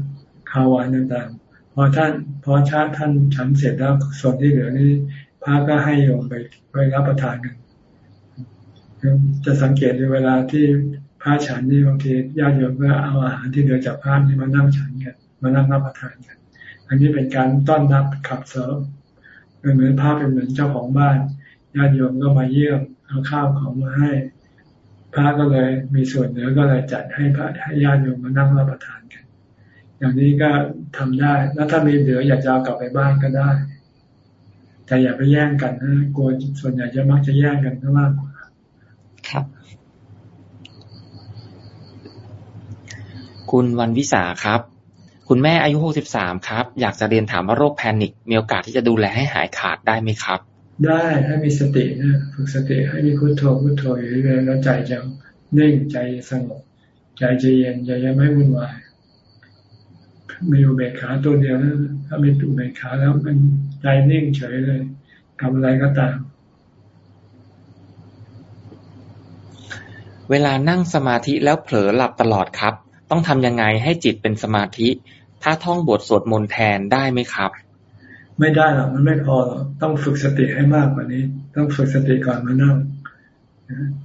ข้าวหวานต่างๆพอท่านพอชาท่านฉันเสร็จแล้วส่วนที่เหลือนี่พระก็ให้โยมไปไปรับประทานกันจะสังเกตในเวลาที่พระฉันนี่บางทีญาติโยมก็เอาอาหารที่เหลือจากพระนี่มานั่งฉันกันมานั่งรับประทานกัน อันนี้เป็นการต้อนรับขับเสริมเหมือนพระเป็นเหมือนเจ้าของบ้านญาติโยมก็มาเยี่ยมเอาข้าวของมาให้ พระก็เลยมีส่วนเหลือก็เลยจัดให้พระให้ญาติโยมมานั่งรับประทานกัน อย่างนี้ก็ทำได้ แล้วถ้ามีเหลืออยากจะเอากลับไปบ้านก็ได้ แต่อย่าไปแย่งกันนะกลัวส่วนใหญ่จะมักจะแย่งกันมากกว่าครับคุณวันวิสาครับ คุณแม่อายุหกสิบสามครับ อยากจะเรียนถามว่าโรคแพนิคมีโอกาสที่จะดูแลให้หายขาดได้ไหมครับ ได้ให้มีสตินะฝึกสติให้มีพุทโธพุทโธอยู่เรื่อยๆแล้วใจจะนิ่งใจสงบใจจะเย็นใจจะไม่วุ่นวายมีอุเบกขาตัวเดียวนะถ้ามีอุเบกขาแล้วมันใจนิ่งเฉยเลยทำอะไรก็ตาม เวลานั่งสมาธิแล้วเผลอหลับตลอดครับ ต้องทำยังไงให้จิตเป็นสมาธิ ถ้าท่องบทสวดมนต์แทนได้ไหมครับ ไม่ได้หรอกมันไม่พอหรอกต้องฝึกสติให้มากกว่านี้ ต้องฝึกสติก่อนมานั่ง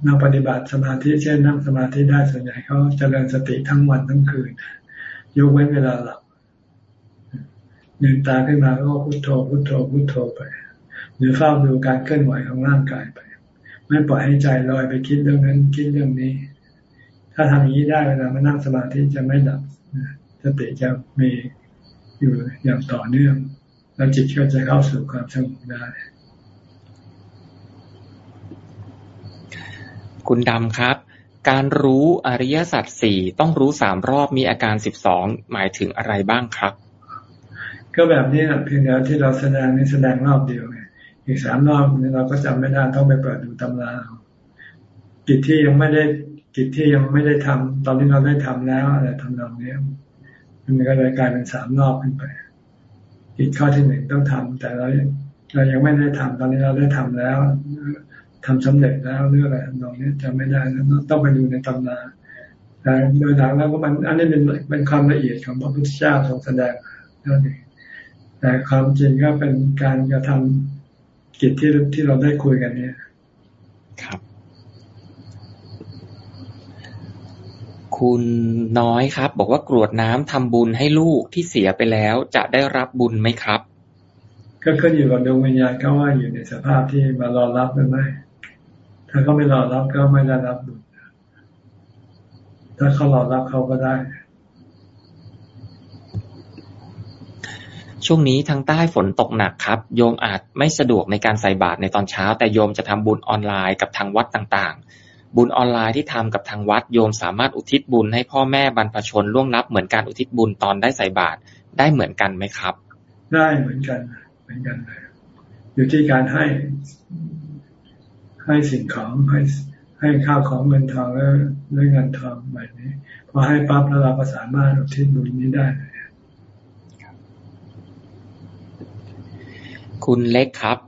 นั่งปฏิบัติสมาธิเช่นนั่งสมาธิได้ส่วนใหญ่เขาจเจริญสติทั้งวันทั้งคืนยกเว้เวลาหลับลืมตาขึ้นมาก็พุโทโธพุโทโธพุโทโธไป หรือเฝ้าดูการเคลื่อนไหวของร่างกายไป ไม่ปล่อยให้ใจลอยไปคิดเรื่องนั้นคิดเรื่องนี้ ถ้าทำอย่างนี้ได้เวลามานั่งสมาธิจะไม่ดับสติจะมีอยู่อย่างต่อเนื่อง แล้วจิตก็จะเข้าสู่ความสงบได้คุณดำครับ การรู้อริยสัจสี่ต้องรู้สามรอบมีอาการสิบสองหมายถึงอะไรบ้างครับ ก็แบบนี้แหละเพียงแต่ที่เราแสดงนี่แสดงรอบเดียวไงอีกสามรอบนี้เราก็จำไม่ได้ต้องไปเปิดดูตำรากิจที่ยังไม่ได้ กิจที่ยังไม่ได้ทำตอนนี้เราได้ทำแล้วอะไรทำนองนี้มันก็เลยกลายเป็นสามรอบขึ้นไปกิจข้อที่หนึ่งต้องทำแต่เราเรายังไม่ได้ทำตอนนี้เราได้ทำแล้วทำสำเร็จแล้วเรื่องอะไรทำนองนี้จำไม่ได้แล้วต้องไปดูในตำราแต่โดยหลักแล้วก็มันอันนี้เป็นเป็นความละเอียดของพระพุทธเจ้าทรงแสดงนั่นเองแต่ความจริงก็เป็นการกระทำกิจที่ที่เราได้คุยกันเนี่ย ครับ คุณน้อยครับ บอกว่ากรวดน้ำทำบุญให้ลูกที่เสียไปแล้วจะได้รับบุญไหมครับ ก็ขึ้นอยู่กับดวงวิญญาณเขาว่าอยู่ในสภาพที่มารอรับหรือไม่ ถ้าเขาไม่รอรับก็ไม่ได้รับบุญ ถ้าเขารอรับเขาก็ได้ ช่วงนี้ทางใต้ฝนตกหนักครับ โยมอาจไม่สะดวกในการใส่บาตรในตอนเช้า แต่โยมจะทำบุญออนไลน์กับทางวัดต่างๆ บุญออนไลน์ที่ทำกับทางวัดโยมสามารถอุทิศบุญให้พ่อแม่บรรพชนล่วงลับเหมือนการอุทิศบุญตอนได้ใส่บาตรได้เหมือนกันไหมครับ ได้เหมือนกันเหมือนกันเลยอยู่ที่การให้ให้สิ่งของให้ให้ข้าวของเงินทองแล้วเงเงินทองแบบนี้พอให้ปั๊บแล้วเราก็สามารถอุทิศบุญนี้ได้เลยคุณเล็กครับ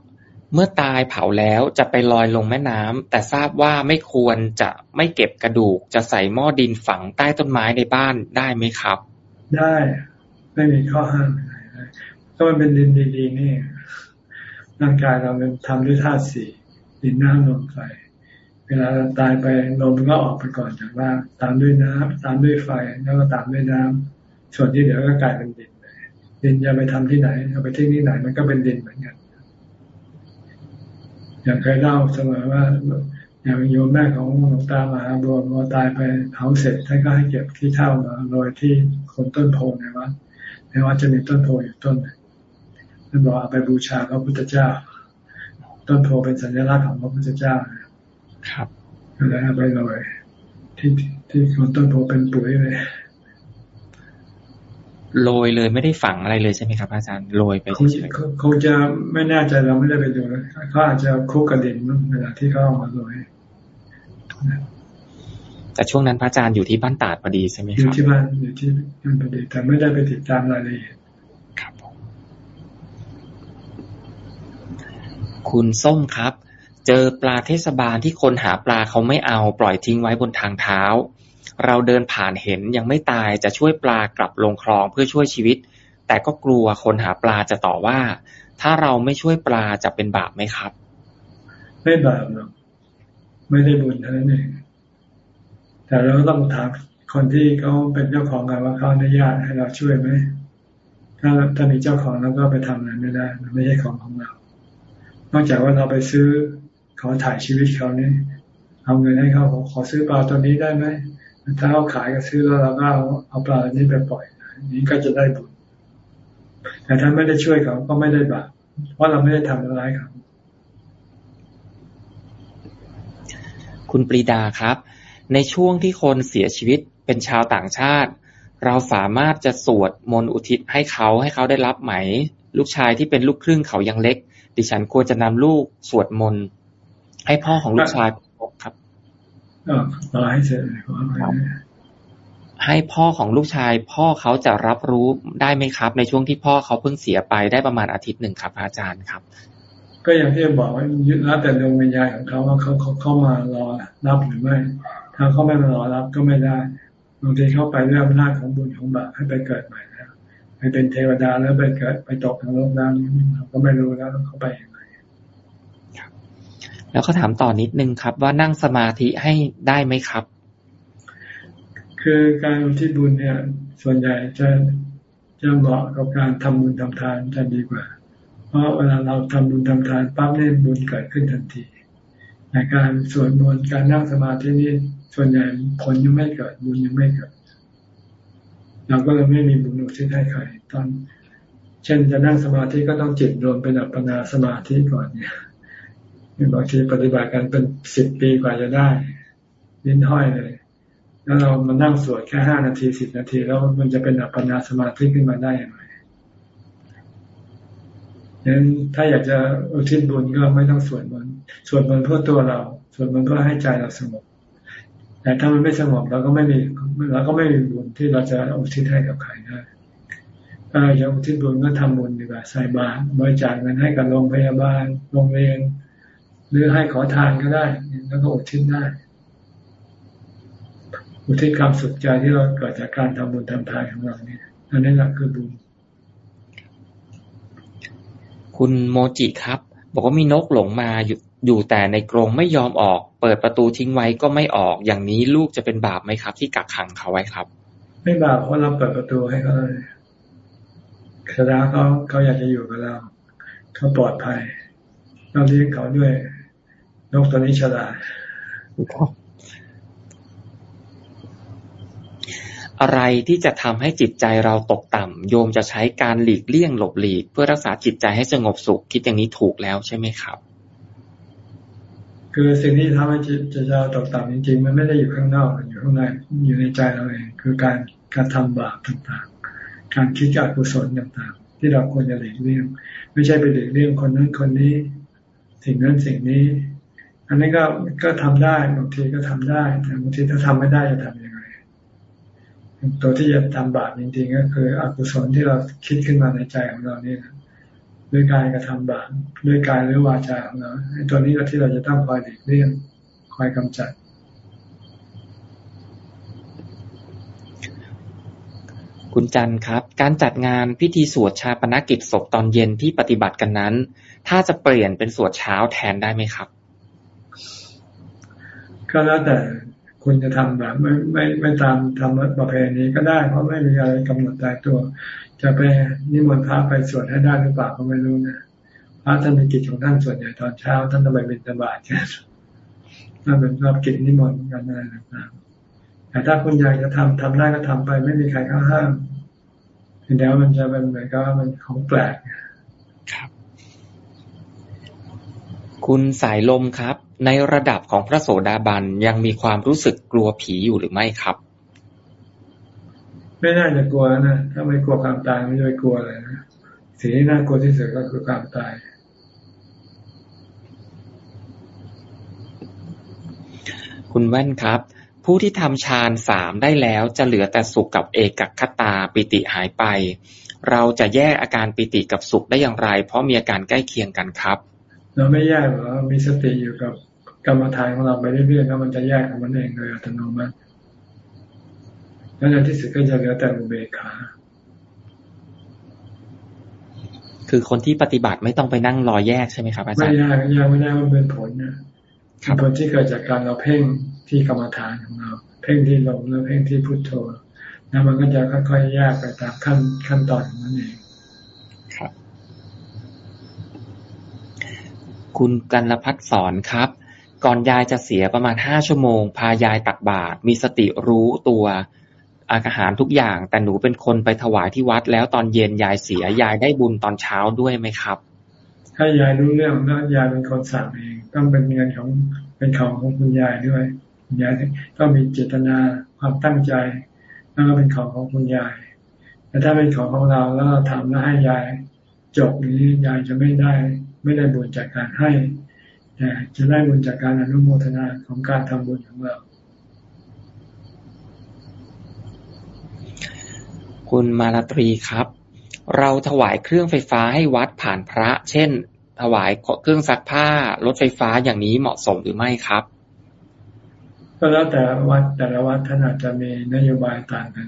เมื่อตายเผาแล้วจะไปลอยลงแม่น้ำ แต่ทราบว่าไม่ควรจะไม่เก็บกระดูก จะใส่หม้อดินฝังใต้ต้นไม้ในบ้านได้ไหมครับ ได้ ไม่มีข้อห้ามอะไรก็มันเป็นดินดีๆนี่ร่างกายเราเป็นทำด้วยธาตุสี่ดินน้ำลมไฟเวลาเราตายไปลมก็ออกไปก่อนจากร่างตามด้วยน้ำตามด้วยไฟแล้วก็ตามด้วยน้ำส่วนที่เหลือก็กลายเป็นดินดินจะไปทำที่ไหนเอาไปทิ้งที่ไหนมันก็เป็นดินเหมือนกัน อย่างเคยเล่าเสมอว่าอย่างโยมแม่ของหลวงตามหาบัวพอตายไปเผาเสร็จท่านก็ให้เก็บที่เท่ามาโรยที่โคนต้นโพในวัดในวัดจะมีต้นโพอยู่ต้นท่านบอกเอาไปบูชาพระพุทธเจ้า ต้นโพเป็นสัญลักษณ์ของพระพุทธเจ้าครับก็เลยเอาไปโรยที่ที่โคนต้นโพเป็นปุ๋ยเลย โรยเลยไม่ได้ฝังอะไรเลยใช่ไหมครับ อาจารย์โรยไปเฉยๆคงจะไม่แน่ใจเราไม่ได้ไปดูเขาอาจจะคุกกระดิ่งเวลาที่เขาเอามาโรยแต่ช่วงนั้นพระอาจารย์อยู่ที่บ้านตาดพอดีใช่ไหมครับอยู่ที่บ้านอยู่ที่บ้านพอดีแต่ไม่ได้ไปติดตามรายละเอียดครับคุณส้มครับ เจอปลาเทศบาลที่คนหาปลาเขาไม่เอาปล่อยทิ้งไว้บนทางเท้า เราเดินผ่านเห็นยังไม่ตายจะช่วยปลากลับลงคลองเพื่อช่วยชีวิต แต่ก็กลัวคนหาปลาจะต่อว่า ถ้าเราไม่ช่วยปลาจะเป็นบาปไหมครับ ไม่บาปหรอกไม่ได้บุญเท่านั้นเองแต่เราต้องถามคนที่เขาเป็นเจ้าของกันว่าเขาอนุญาตให้เราช่วยไหมถ้าถ้ามีเจ้าของแล้วก็ไปทำอะไรไม่ได้มันไม่ใช่ของของเรา นอกจากว่าเราไปซื้อเขาถ่ายชีวิตเขานี่เอาเงินให้เขาขอซื้อปลาตัวนี้ได้ไหม ถ้าเขาขายก็ซื้อแล้วเราก็เอาเอาปลานี้ไปปล่อยนี้ก็จะได้บุญแต่ถ้าไม่ได้ช่วยเขาก็ไม่ได้บาปเพราะเราไม่ได้ทำอะไรเขาคุณปรีดาครับ ในช่วงที่คนเสียชีวิตเป็นชาวต่างชาติ เราสามารถจะสวดมนต์อุทิศให้เขาให้เขาได้รับไหม ลูกชายที่เป็นลูกครึ่งเขายังเล็ก ดิฉันควรจะนำลูกสวดมนต์ให้พ่อของลูกชาย ก็รอให้เสร็จให้พ่อของลูกชาย พ่อเขาจะรับรู้ได้ไหมครับ ในช่วงที่พ่อเขาเพิ่งเสียไปได้ประมาณอาทิตย์หนึ่งครับอาจารย์ครับ ก็อย่างที่บอกว่ายึดรับแต่ดวงวิญญาณของเขาว่าเขาเขาเข้ามารอรับหรือไม่ ถ้าเขาไม่มารอรับก็ไม่ได้บางทีเขาไปเรื่องอำนาจของบุญของบาปให้ไปเกิดใหม่แล้วไปเป็นเทวดาแล้วไปเกิดไปตกทางโลกนั้นเราก็ไม่รู้แล้วเขาไป แล้วก็ถามต่อนิดนึงครับ ว่านั่งสมาธิให้ได้ไหมครับ คือการที่บุญเนี่ย ส่วนใหญ่จะจะเหมาะกับการทำบุญทำทานจะดีกว่า เพราะเวลาเราทำบุญทำทานปั๊บเนี่ยบุญเกิดขึ้นทันทีในการสวดมนต์การนั่งสมาธินี่ส่วนใหญ่ผลยังไม่เกิดบุญยังไม่เกิดเราก็เลยไม่มีบุญอุทิศให้ใครตอน เช่นจะนั่งสมาธิก็ต้องจิตรวมเป็นอัปปนาสมาธิก่อนเนี่ย บางทีปฏิบัติกันเป็นสิบปีกว่าจะได้ลิ้นห้อยเลย แล้วเรามานั่งสวดแค่ห้านาทีสิบนาที แล้วมันจะเป็นอัปปนาสมาธิขึ้นมาได้อย่างไรดังนั้นถ้าอยากจะอุทิศบุญก็ไม่ต้องสวดมนต์สวดมนต์เพื่อตัวเราสวดมนต์เพื่อให้ใจเราสงบแต่ถ้ามันไม่สงบเราก็ไม่มีเราก็ไม่มีบุญที่เราจะอุทิศให้กับใครได้ถ้าอยากอุทิศบุญก็ทำบุญดีกว่าใส่บาตรบริจาคเงินให้กับโรงพยาบาลโรงเรียน หรือให้ขอทานก็ได้แล้วก็อุทิศได้ อุทิศความสุขใจที่เราเกิดจากการทำบุญทำทานของเราเนี่ยอันนี้แหละคือบุญ คุณโมจิครับ บอกว่ามีนกหลงมาอยู่อยู่แต่ในกรงไม่ยอมออก เปิดประตูทิ้งไว้ก็ไม่ออก อย่างนี้ลูกจะเป็นบาปไหมครับ ที่กักขังเขาไว้ครับ ไม่บาปเพราะเราเปิดประตูให้เขาเลยแสดงเขาเขาอยากจะอยู่กับเราเขาปลอดภัยเราเลี้ยงเขาด้วย นกตัวนี้ฉลาดอะไรที่จะทำให้จิตใจเราตกต่ำโยมจะใช้การหลีกเลี่ยงหลบหลีก เพื่อรักษาจิตใจให้สงบสุขคิดอย่างนี้ถูกแล้วใช่ไหมครับ คือสิ่งที่ทำให้จิตใจเราตกต่ำจริงๆ มันไม่ได้อยู่ข้างนอกอยู่ข้างในอยู่ในใจเราเองคือการการทำบาปต่างๆ การคิดอกุศลต่างๆ ที่เราควรจะหลีกเลี่ยง ไม่ใช่ไปหลีกเลี่ยงคนนั้นคนนี้ สิ่งนั้นสิ่งนี้ อันนี้ก็ก็ทำได้บางทีก็ทำได้ แต่บางทีถ้าทำไม่ได้จะทำยังไงตัวที่จะทำบาปจริงๆก็คือ อกุศลที่เราคิดขึ้นมาในใจของเราเนี่ยด้วยกายกระทำบาปด้วยกายหรือวาจาของเราไอ้ตัวนี้ก็ที่เราจะต้องคอยเด็กเลี่ยงคอยกำจัดคุณจันครับ การจัดงานพิธีสวดชาปนกิจศพตอนเย็นที่ปฏิบัติกันนั้น ถ้าจะเปลี่ยนเป็นสวดเช้าแทนได้ไหมครับ ก็แล้วแต่คุณจะทำแบบไม่ไม่ไม่ตามทำประเพณีก็ได้ เพราะไม่มีอะไรกำหนดตายตัว จะไปนิมนต์พระไปสวดให้ได้หรือเปล่าก็ไม่รู้นะพระท่านมีกิจของท่านส่วนใหญ่ตอนเช้า ท่านต้องไปบิณฑบาตกันนั่นเป็นรับกิจนิมนต์กันอะไรต่างๆแต่ถ้าคุณอยากจะทำทำได้ก็ทำไป ไม่มีใครข้าห้ามเดี๋ยวมันจะเป็นเหมือนกับมันของแปลกครับ คุณสายลมครับ ในระดับของพระโสดาบันยังมีความรู้สึกกลัวผีอยู่หรือไม่ครับ ไม่น่าจะกลัวนะ ถ้าไม่กลัวความตายไม่จะกลัวเลยนะสิ่งที่น่ากลัวที่สุดก็คือความตายคุณแว่นครับ ผู้ที่ทำฌานสามได้แล้วจะเหลือแต่สุขกับเอกคตาปิติหายไป เราจะแยกอาการปิติกับสุขได้อย่างไร เพราะมีอาการใกล้เคียงกันครับ เราไม่แยกหรอมีสติอยู่กับ กรรมฐานของเราไปเรื่อยๆแล้วมันจะแยกของมันเองโดยอัตโนมัติแล้วในที่สุดก็จะเหลือแต่อุเบกขาคือคนที่ปฏิบัติไม่ต้องไปนั่งรอแยกใช่ไหมครับอาจารย์ไม่ได้ยังไม่ได้มันเป็นผลนะผลที่เกิดจากการเราเพ่งที่กรรมฐานของเรา เพ่งที่ลมแล้วเพ่งที่พุทโธแล้วมันก็จะค่อยๆแยกไปตามขั้นขั้นตอนของมันเองครับ คุณกันรพัฒสอนครับ ก่อนยายจะเสียประมาณห้าชั่วโมง พายายตักบาตรมีสติรู้ตัวอาหารทุกอย่าง แต่หนูเป็นคนไปถวายที่วัด แล้วตอนเย็นยายเสียยายได้บุญตอนเช้าด้วยไหมครับ ถ้ายายรู้เรื่องแล้วยายเป็นคนสั่งเองต้องเป็นเงินของเป็นของของคุณยายด้วยยายต้องมีเจตนาความตั้งใจแล้วก็เป็นของของคุณยายแต่ถ้าเป็นของของเราแล้วเราทำแล้วให้ยายจบนี้ยายจะไม่ได้ ไม่ได้บุญจากการให้ แต่จะได้บุญจากการอนุโมทนาของการทำบุญของเราคุณมาลาตรีครับ เราถวายเครื่องไฟฟ้าให้วัดผ่านพระ เช่น ถวายเครื่องซักผ้ารถไฟฟ้าอย่างนี้เหมาะสมหรือไม่ครับ ก็แล้วแต่วัดแต่ละวัดท่านอาจจะมีนโยบายต่างกัน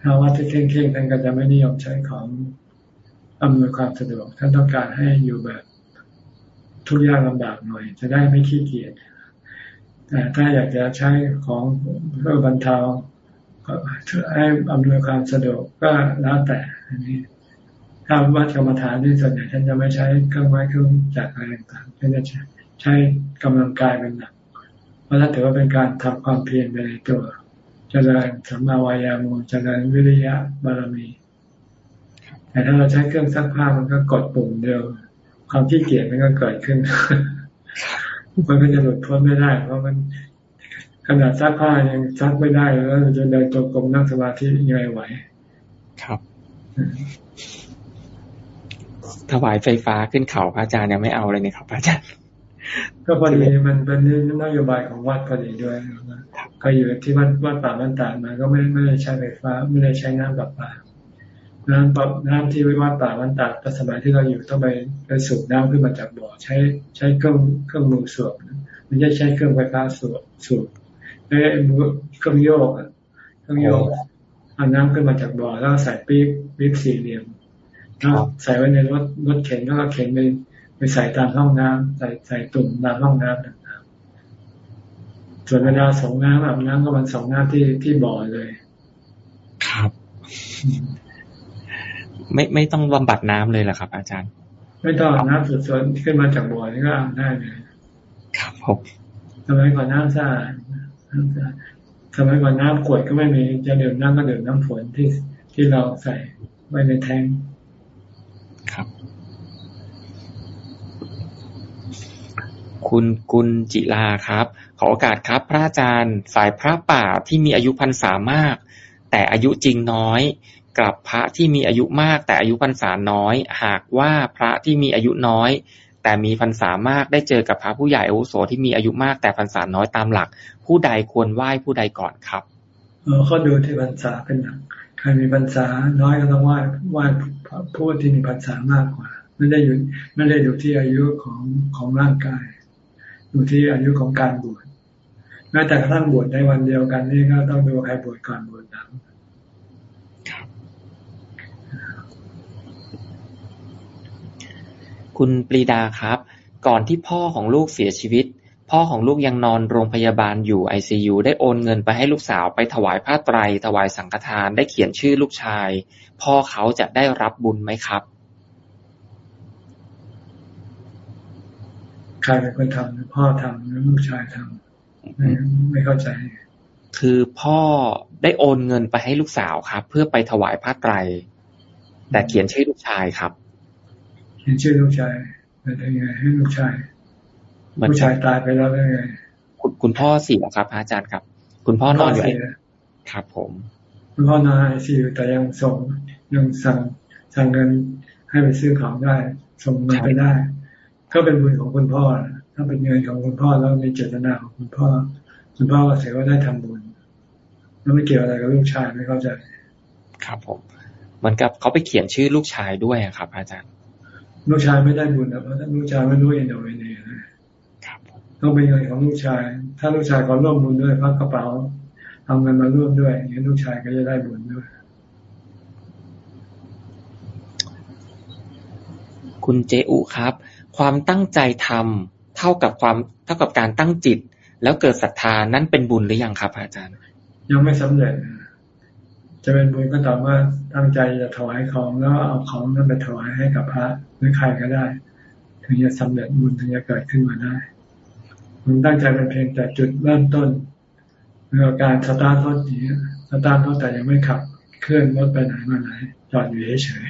ถ้าวัดที่เคร่งๆท่านก็จะไม่นิยมใช้ของอำนวยความสะดวกท่านต้องการให้อยู่แบบ ทุกยากลำบากหน่อย จะได้ไม่ขี้เกียจแต่ถ้าอยากจะใช้ของเพื่อบรรเทาให้อำนวยความสะดวกก็แล้วแต่อันนี้ถ้าวัดกรรมฐานที่ส่วนใหญ่ท่านจะไม่ใช้เครื่องไม้เครื่องจักรอะไรต่างๆท่านจะใช้กำลังกายเป็นหลักเพราะถ้าถือว่าเป็นการทำความเพียรไปในตัวจเจริญสัมมาวายามุจเจริญวิริยะบารมี แต่ถ้าเราใช้เครื่องซักผ้ามันก็กดปุ่มเดียว ความขี้เกียจมันก็เกิดขึ้น มันก็จะหลุดพ้นไม่ได้ เพราะมันขนาดซักผ้ายังซักไม่ได้แล้วจะเดินตัวกลมนั่งสมาธิยังไงไหว ครับ ถวายไฟฟ้าขึ้นเขาพระอาจารย์ยังไม่เอาเลยเนี่ยครับพระอาจารย์ก็พอดีมันเป็นนโยบายของวัดพอดีด้วยก็อยู่ที่วัดวัดป่าบ้านตาดมาก็ไม่ไม่ได้ใช้ไฟฟ้า ไม่ได้ใช้น้ำประปา น้ำปรับน้ำที่วัดป่าบ้านตาดแต่สมัยที่เราอยู่ต้องไปไปสูบน้ำขึ้นมาจากบ่อใช้ใช้เครื่องเครื่องมือสูบมันจะใช้เครื่องไฟฟ้าสูบสูบไอ้เครื่องโยกเครื่องโยกเอาน้ำขึ้นมาจากบ่อแล้วใส่ปี๊บปี๊บสี่เหลี่ยมแล้วใส่ไว้ในรถรถเข็นแล้วก็เข็นไปไปใส่ตามห้องน้ำใส่ใส่ตุ่มตามห้องน้ำต่างๆส่วนเวลาส่งน้ำอาบน้ำก็มันส่งน้ำที่ที่บ่อเลย ครับ ไม่ไม่ต้องบำบัดน้ำเลยเหรอครับ อาจารย์ ไม่ต้องน้ำสดๆขึ้นมาจากบ่อนี่ก็อาบได้เลยครับผมสมัยก่อนน้ำสะอาดน้ำสะอาดสมัยก่อนน้ำขวดก็ไม่มีจะดื่มน้ำก็ดื่มน้ำฝนที่ที่เราใส่ไว้ในแทงครับ คุณกุลจิลาครับ ขอโอกาสครับ พระอาจารย์ฝ่ายพระป่าที่มีอายุพรรษามาก แต่อายุจริงน้อย กับพระที่มีอายุมากแต่อายุพรรษาน้อย หากว่าพระที่มีอายุน้อย แต่มีพรรษามากได้เจอกับพระผู้ใหญ่อาวุโสที่มีอายุมากแต่พรรษาน้อยตามหลัก ผู้ใดควรไหว้ผู้ใดก่อนครับเออเขาดูที่พรรษาเป็นหลักใครมีพรรษาน้อยก็ต้องไหว้ไหว้ผู้ที่มีพรรษามากกว่า ไม่ได้อยู่ไม่ได้อยู่ที่อายุของของร่างกาย อยู่ที่อายุของการบวชแม้แต่กระทั่งบวชในวันเดียวกันนี่ก็ต้องดูใครบวชก่อนบวชหลัง คุณปรีดาครับ ก่อนที่พ่อของลูกเสียชีวิต พ่อของลูกยังนอนโรงพยาบาลอยู่ไอซียูได้โอนเงินไปให้ลูกสาวไปถวายผ้าไตร ถวายสังฆทาน ได้เขียนชื่อลูกชาย พ่อเขาจะได้รับบุญไหมครับ ใครเป็นคนทำพ่อทำหรือลูกชายทำไม่ไม่เข้าใจ คือพ่อได้โอนเงินไปให้ลูกสาวครับ เพื่อไปถวายผ้าไตร แต่เขียนชื่อลูกชายครับเขียนชื่อลูกชายเป็นยังไงให้ลูกชายเหมือนลูกชายตายไปแล้วยังไงคุณคุณพ่อเสียครับพระอาจารย์ครับ คุณพ่อนอนอยู่เสียครับผม คุณพ่อนอนไอซียูแต่ยังส่งยังสั่งสั่งเงินให้ไปซื้อของได้ ส่งเงินไปได้ ก็เป็นบุญของคุณพ่อ ถ้าเป็นเงินของคุณพ่อแล้วมีเจตนาของคุณพ่อ คุณพ่อก็เสียว่าได้ทำบุญแล้วไม่เกี่ยวอะไรกับลูกชายไม่เข้าใจ ครับผมเหมือนกับเขาไปเขียนชื่อลูกชายด้วยอะครับ อาจารย์ ลูกชายไม่ได้บุญนะเพราะถ้าลูกชายไม่รู้เองเดี๋ยวเองนะครับผมต้องเป็นเงินของลูกชาย ถ้าลูกชายเขาร่วมบุญด้วยพักกระเป๋าทำเงินมาร่วมด้วยอย่างนี้ลูกชายก็จะได้บุญด้วยคุณเจอุครับ ความตั้งใจทำเท่ากับความเท่ากับการตั้งจิต แล้วเกิดศรัทธานั่นเป็นบุญหรือยังครับ อาจารย์ ยังไม่สำเร็จ จะเป็นบุญก็ต่อเมื่อตั้งใจจะถวายของแล้วเอาของนั้นไปถวายให้กับพระหรือใครก็ได้ ถึงจะสำเร็จบุญถึงจะเกิดขึ้นมาได้มันตั้งใจเป็นเพียงแต่จุดเริ่มต้นเมื่อการสตาร์ทรถนี้สตาร์ทรถแต่ยังไม่ขับเคลื่อนรถไปไหนมาไหนจอดอยู่เฉย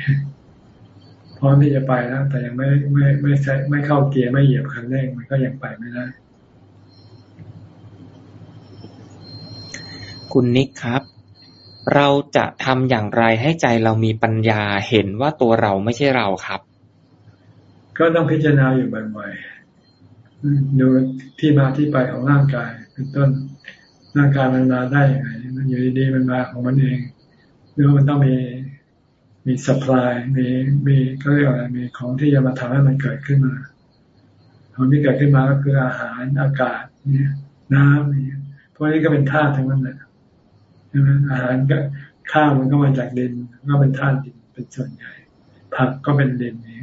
ๆพร้อมที่จะไปแล้วแต่ยังไม่ไม่ไม่ใช้ไม่เข้าเกียร์ไม่เหยียบคันเร่งมันก็ยังไปไม่ได้ คุณนิกครับ เราจะทำอย่างไรให้ใจเรามีปัญญาเห็นว่าตัวเราไม่ใช่เราครับ ก็ต้องพิจารณาอยู่บ่อยๆดูที่มาที่ไปของร่างกาย เป็นต้นร่างกายมันมาได้ยังไงมันอยู่ดีๆมันมาของมันเองหรือมันต้องมีมีสป라이มีมีก็เรียกว่าอะไรมีของที่จะมาทำให้มันเกิดขึ้นมาของที่เกิดขึ้นมาก็คืออาหารอากาศเนี่ยน้ำเนี่ยพวกนี้ก็เป็นธาตุทั้งนั้นแหละ อาหารก็ข้าวมันก็มาจากดินก็เป็นธาตุดินเป็นส่วนใหญ่ ผักก็เป็นดินนี้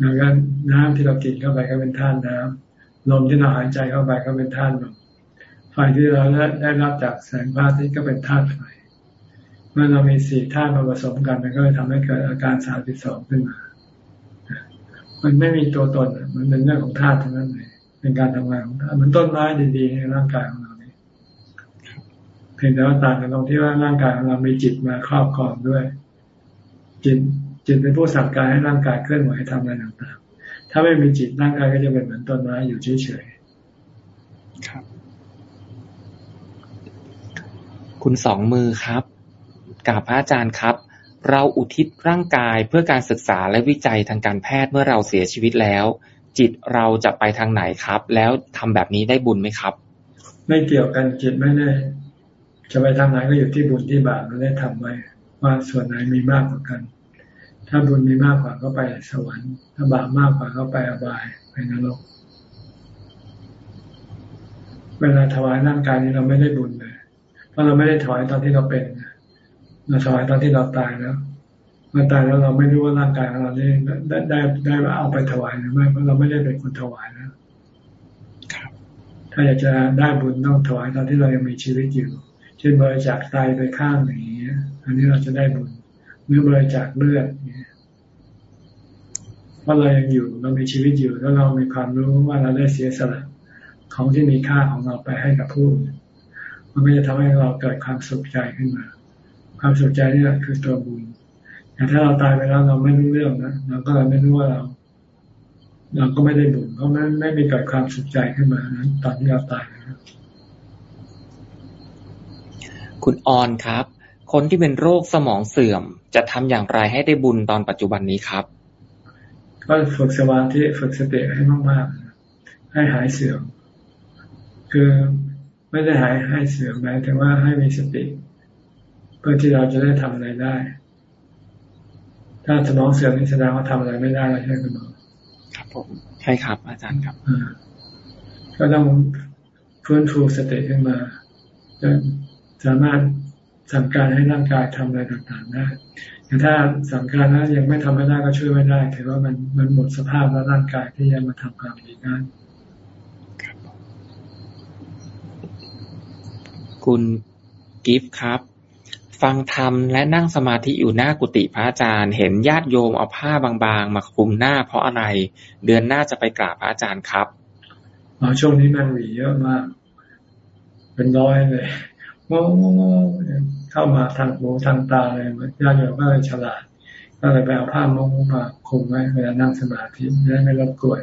แล้วก็น้ำที่เรากินเข้าไปก็เป็นธาตุน้ำลมที่เราหายใจเข้าไปก็เป็นธาตุลมไฟที่เราได้รับจากแสงพระอาทิตย์ก็เป็นธาตุไฟเมื่อเรามีสี่ธาตุมาผสมกันมันก็เลยทำให้เกิดอาการสามสิบสองขึ้นมา มันไม่มีตัวตนมันเป็นเรื่องของธาตุเทั้งนั้นเลยเป็นการทำงานของธาตุมันต้นไม้ดีๆในร่างกายของ พียงแต่ว่าต่างกันตรงที่ว่าร่างกายของเรามีจิตมาครอบครองด้วย จิตจิตเป็นผู้สั่งการให้ร่างกายเคลื่อนไหวทำอะไรต่างๆ ถ้าไม่มีจิตร่างกายก็จะเป็นเหมือนต้นไม้อยู่เฉยๆครับ คุณสองมือครับกราบพระอาจารย์ครับ เราอุทิศร่างกายเพื่อการศึกษาและวิจัยทางการแพทย์เมื่อเราเสียชีวิตแล้ว จิตเราจะไปทางไหนครับ แล้วทำแบบนี้ได้บุญไหมครับ ไม่เกี่ยวกันจิตไม่ได้ จะไปทางไหนก็อยู่ที่บุญที่บาปเราได้ทำไว้ ว่าส่วนไหนมีมากกว่ากัน ถ้าบุญมีมากกว่าก็ไปสวรรค์ ถ้าบาปมากกว่าก็ไปอบายไปนรก เวลาถวายร่างกายนี้เราไม่ได้บุญเลยเพราะเราไม่ได้ถวายตอนที่เราเป็นเราถวายตอนที่เราตายแล้วเมื่อตายแล้วเราไม่รู้ว่าร่างกายของเราได้ได้ได้ได้เอาไปถวายหรือไม่เพราะเราไม่ได้เป็นคนถวายแล้วถ้าอยากจะได้บุญต้องถวายตอนที่เรายังมีชีวิตอยู่ ช่นบริจาคไตไปข้างอย่างนี้อันนี้เราจะได้บุญหรือบริจาคเลือดเนี่ยเพราเรายังอยู่เรามีชีวิตอยู่แล้วเรามีความรู้ว่าเราได้เสียสละของที่มีค่าของเราไปให้กับผู้มันก็จะทำให้เราเกิดความสุขใจขึ้นมา ความสุขใจนี่แหละคือตัวบุญแต่ถ้าเราตายไปแล้วเราไม่รู้เรื่องนะเราก็เลยไม่รู้ว่าเรา เราก็ไม่ได้บุญเพราะมันไม่มีเกิดความสุขใจขึ้นมานะตอนที่เราตายนะ คุณออนครับ คนที่เป็นโรคสมองเสื่อม จะทำอย่างไรให้ได้บุญตอนปัจจุบันนี้ครับ ก็ฝึกสมาธิฝึกสติให้มากๆ ให้หายเสื่อม คือไม่ได้หายให้เสื่อมหมายถึงว่าให้มีสติ เพื่อที่เราจะได้ทำอะไรได้ ถ้าสมองเสื่อมนี่แสดงว่าทำอะไรไม่ได้แล้วใช่ไหมคุณหมอครับผมใช่ครับ อาจารย์ครับก็ต้องฟื้นฟูสติขึ้นมา สามารถสั่งการให้ร่างกายทำอะไรต่างๆได้แต่ถ้าสั่งการแล้วยังไม่ทำไม่ได้ก็ช่วยไม่ได้ถือว่ามันมันหมดสภาพแล้วร่างกายที่จะมาทำความดีนั้นคุณกิฟต์ครับ ฟังธรรมและนั่งสมาธิอยู่หน้ากุฏิพระอาจารย์ เห็นญาติโยมเอาผ้าบางๆ มาคลุมหน้าเพราะอะไร เดือนหน้าจะไปกราบพระอาจารย์ครับอ๋อช่วงนี้มันหวีเยอะมาก เป็นร้อยเลย โง่เข้ามาทางหูทางตาเลยญาติโยมก็เลยฉลาด ก็เลยไปเอาผ้ามงมาคุมไว้เวลานั่งสมาธิได้ไม่รบกวน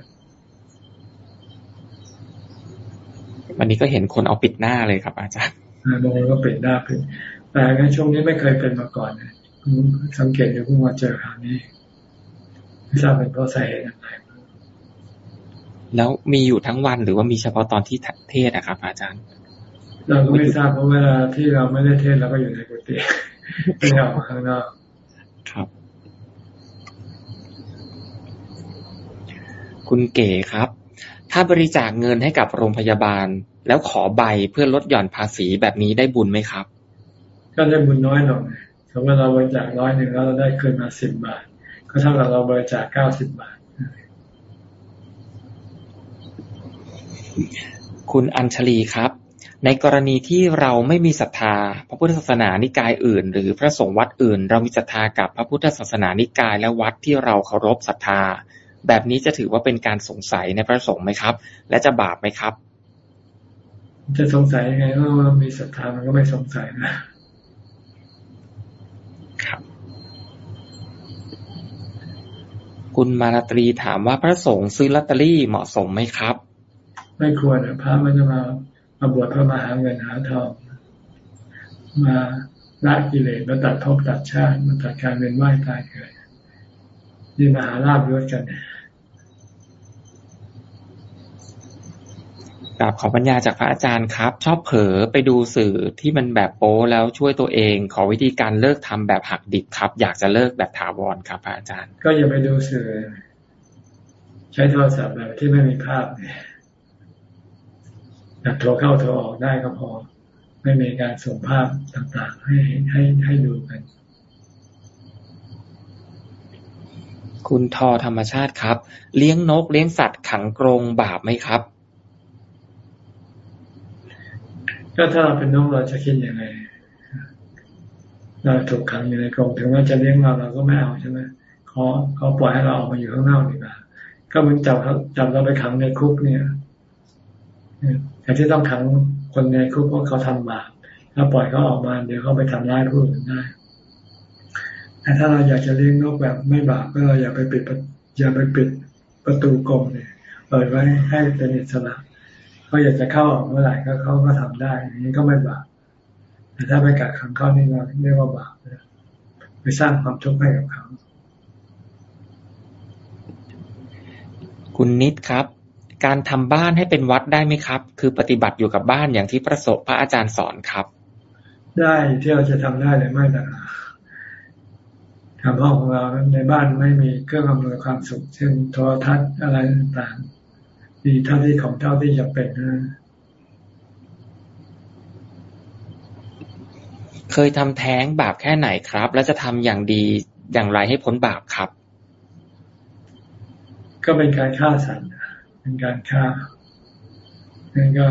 วันนี้ก็เห็นคนเอาปิดหน้าเลยครับ อาจารย์บางคนก็ปิดหน้าปิดแต่ในช่วงนี้ไม่เคยเป็นมาก่อนนะสังเกตอยู่เพิ่งมาเจอคราวนี้ไม่ทราบเป็นเพราะสาเหตุอะไรแล้วมีอยู่ทั้งวันหรือว่ามีเฉพาะตอนที่เทศนะครับ อาจารย์ เราก็ไม่ทราบเพราะเวลาที่เราไม่ได้เทศเราก็อยู่ในกุฏิไม่ออกมาข้างนอกครับ คุณเก๋ครับ ถ้าบริจาคเงินให้กับโรงพยาบาล แล้วขอใบเพื่อลดหย่อนภาษีแบบนี้ได้บุญไหมครับ ก็ได้บุญน้อยหน่อยสมมติเราบริจาคร้อยหนึ่งแล้วเราได้คืนมาสิบบาท ก็เท่ากับเราบริจาคเก้าสิบบาท คุณอัญชลีครับ ในกรณีที่เราไม่มีศรัทธา พระพุทธศาสนานิกายอื่น หรือพระสงฆ์วัดอื่น เรามีศรัทธากับพระพุทธศาสนานิกายและวัดที่เราเคารพศรัทธา แบบนี้จะถือว่าเป็นการสงสัยในพระสงฆ์ไหมครับ และจะบาปไหมครับ จะสงสัยยังไงว่ามีศรัทธามันก็ไม่สงสัยนะครับ คุณมาราตรีถามว่าพระสงฆ์ซื้อลอตเตอรี่เหมาะสมไหมครับ ไม่ควรนะพระมันจะมา มาบวชเพื่อมาหาเงินหาทอง มาละกิเลสมาตัดภพตัดชาติมาตัดการเวียนว่ายตายเกิดนี่มาหาลาบยศกันกราบขอปัญญาจากพระอาจารย์ครับ ชอบเผลอไปดูสื่อที่มันแบบโป้แล้วช่วยตัวเอง ขอวิธีการเลิกทำแบบหักดิบครับ อยากจะเลิกแบบถาวรครับพระอาจารย์ ก็อย่าไปดูสื่อ ใช้โทรศัพท์แบบที่ไม่มีภาพเนี่ย อยากโทรเข้าโทรออกได้ก็พอ ไม่มีการส่งภาพต่างๆ ให้ให้ให้ดูกัน คุณทอธรรมชาติครับ เลี้ยงนกเลี้ยงสัตว์ขังกรงบาปไหมครับ ก็ถ้าเราเป็นนกเราจะคิดยังไงเราถูกขังอยู่ในกรงถึงว่าจะเลี้ยงเราเราก็ไม่เอาใช่ไหมเขาเขาปล่อยให้เราออกมาอยู่ข้างนอกดีกว่าก็มันจับจับเราไปขังในคุกเนี่ย แต่ที่ต้องขังคนในคุกเพราะเขาทำบาปถ้าปล่อยเขาออกมาเดี๋ยวเขาไปทำร้ายผู้อื่นได้แต่ถ้าเราอยากจะเลี้ยงนกแบบไม่บาปก็เราอย่าไปปิดอย่าไปปิดประตูกรงเนี่ยเปิดไว้ให้เป็นอิสระเขาอยากจะเข้าออกเมื่อไหร่ก็เขาก็ทำได้อย่างนี้ก็ไม่บาปแต่ถ้าไปกัดขังเขานี่เราเรียกว่าบาปไปสร้างความทุกข์ให้กับเขา คุณนิดครับ การทำบ้านให้เป็นวัดได้ไหมครับ คือปฏิบัติอยู่กับบ้านอย่างที่ประสบพระอาจารย์สอนครับ ได้ที่เราจะทำได้หรือไม่ต่างทำห้องของเราในบ้านไม่มีเครื่องอำนวยความสุข เช่นโทรทัศน์อะไรต่างๆมีเท่าที่ของเท่าที่จะเป็นนะเคยทำแท้งบาปแค่ไหนครับ และจะทำอย่างดีอย่างไรให้พ้นบาปครับ ก็เป็นการฆ่าสัตว์ เป็นการฆ่านั่นก็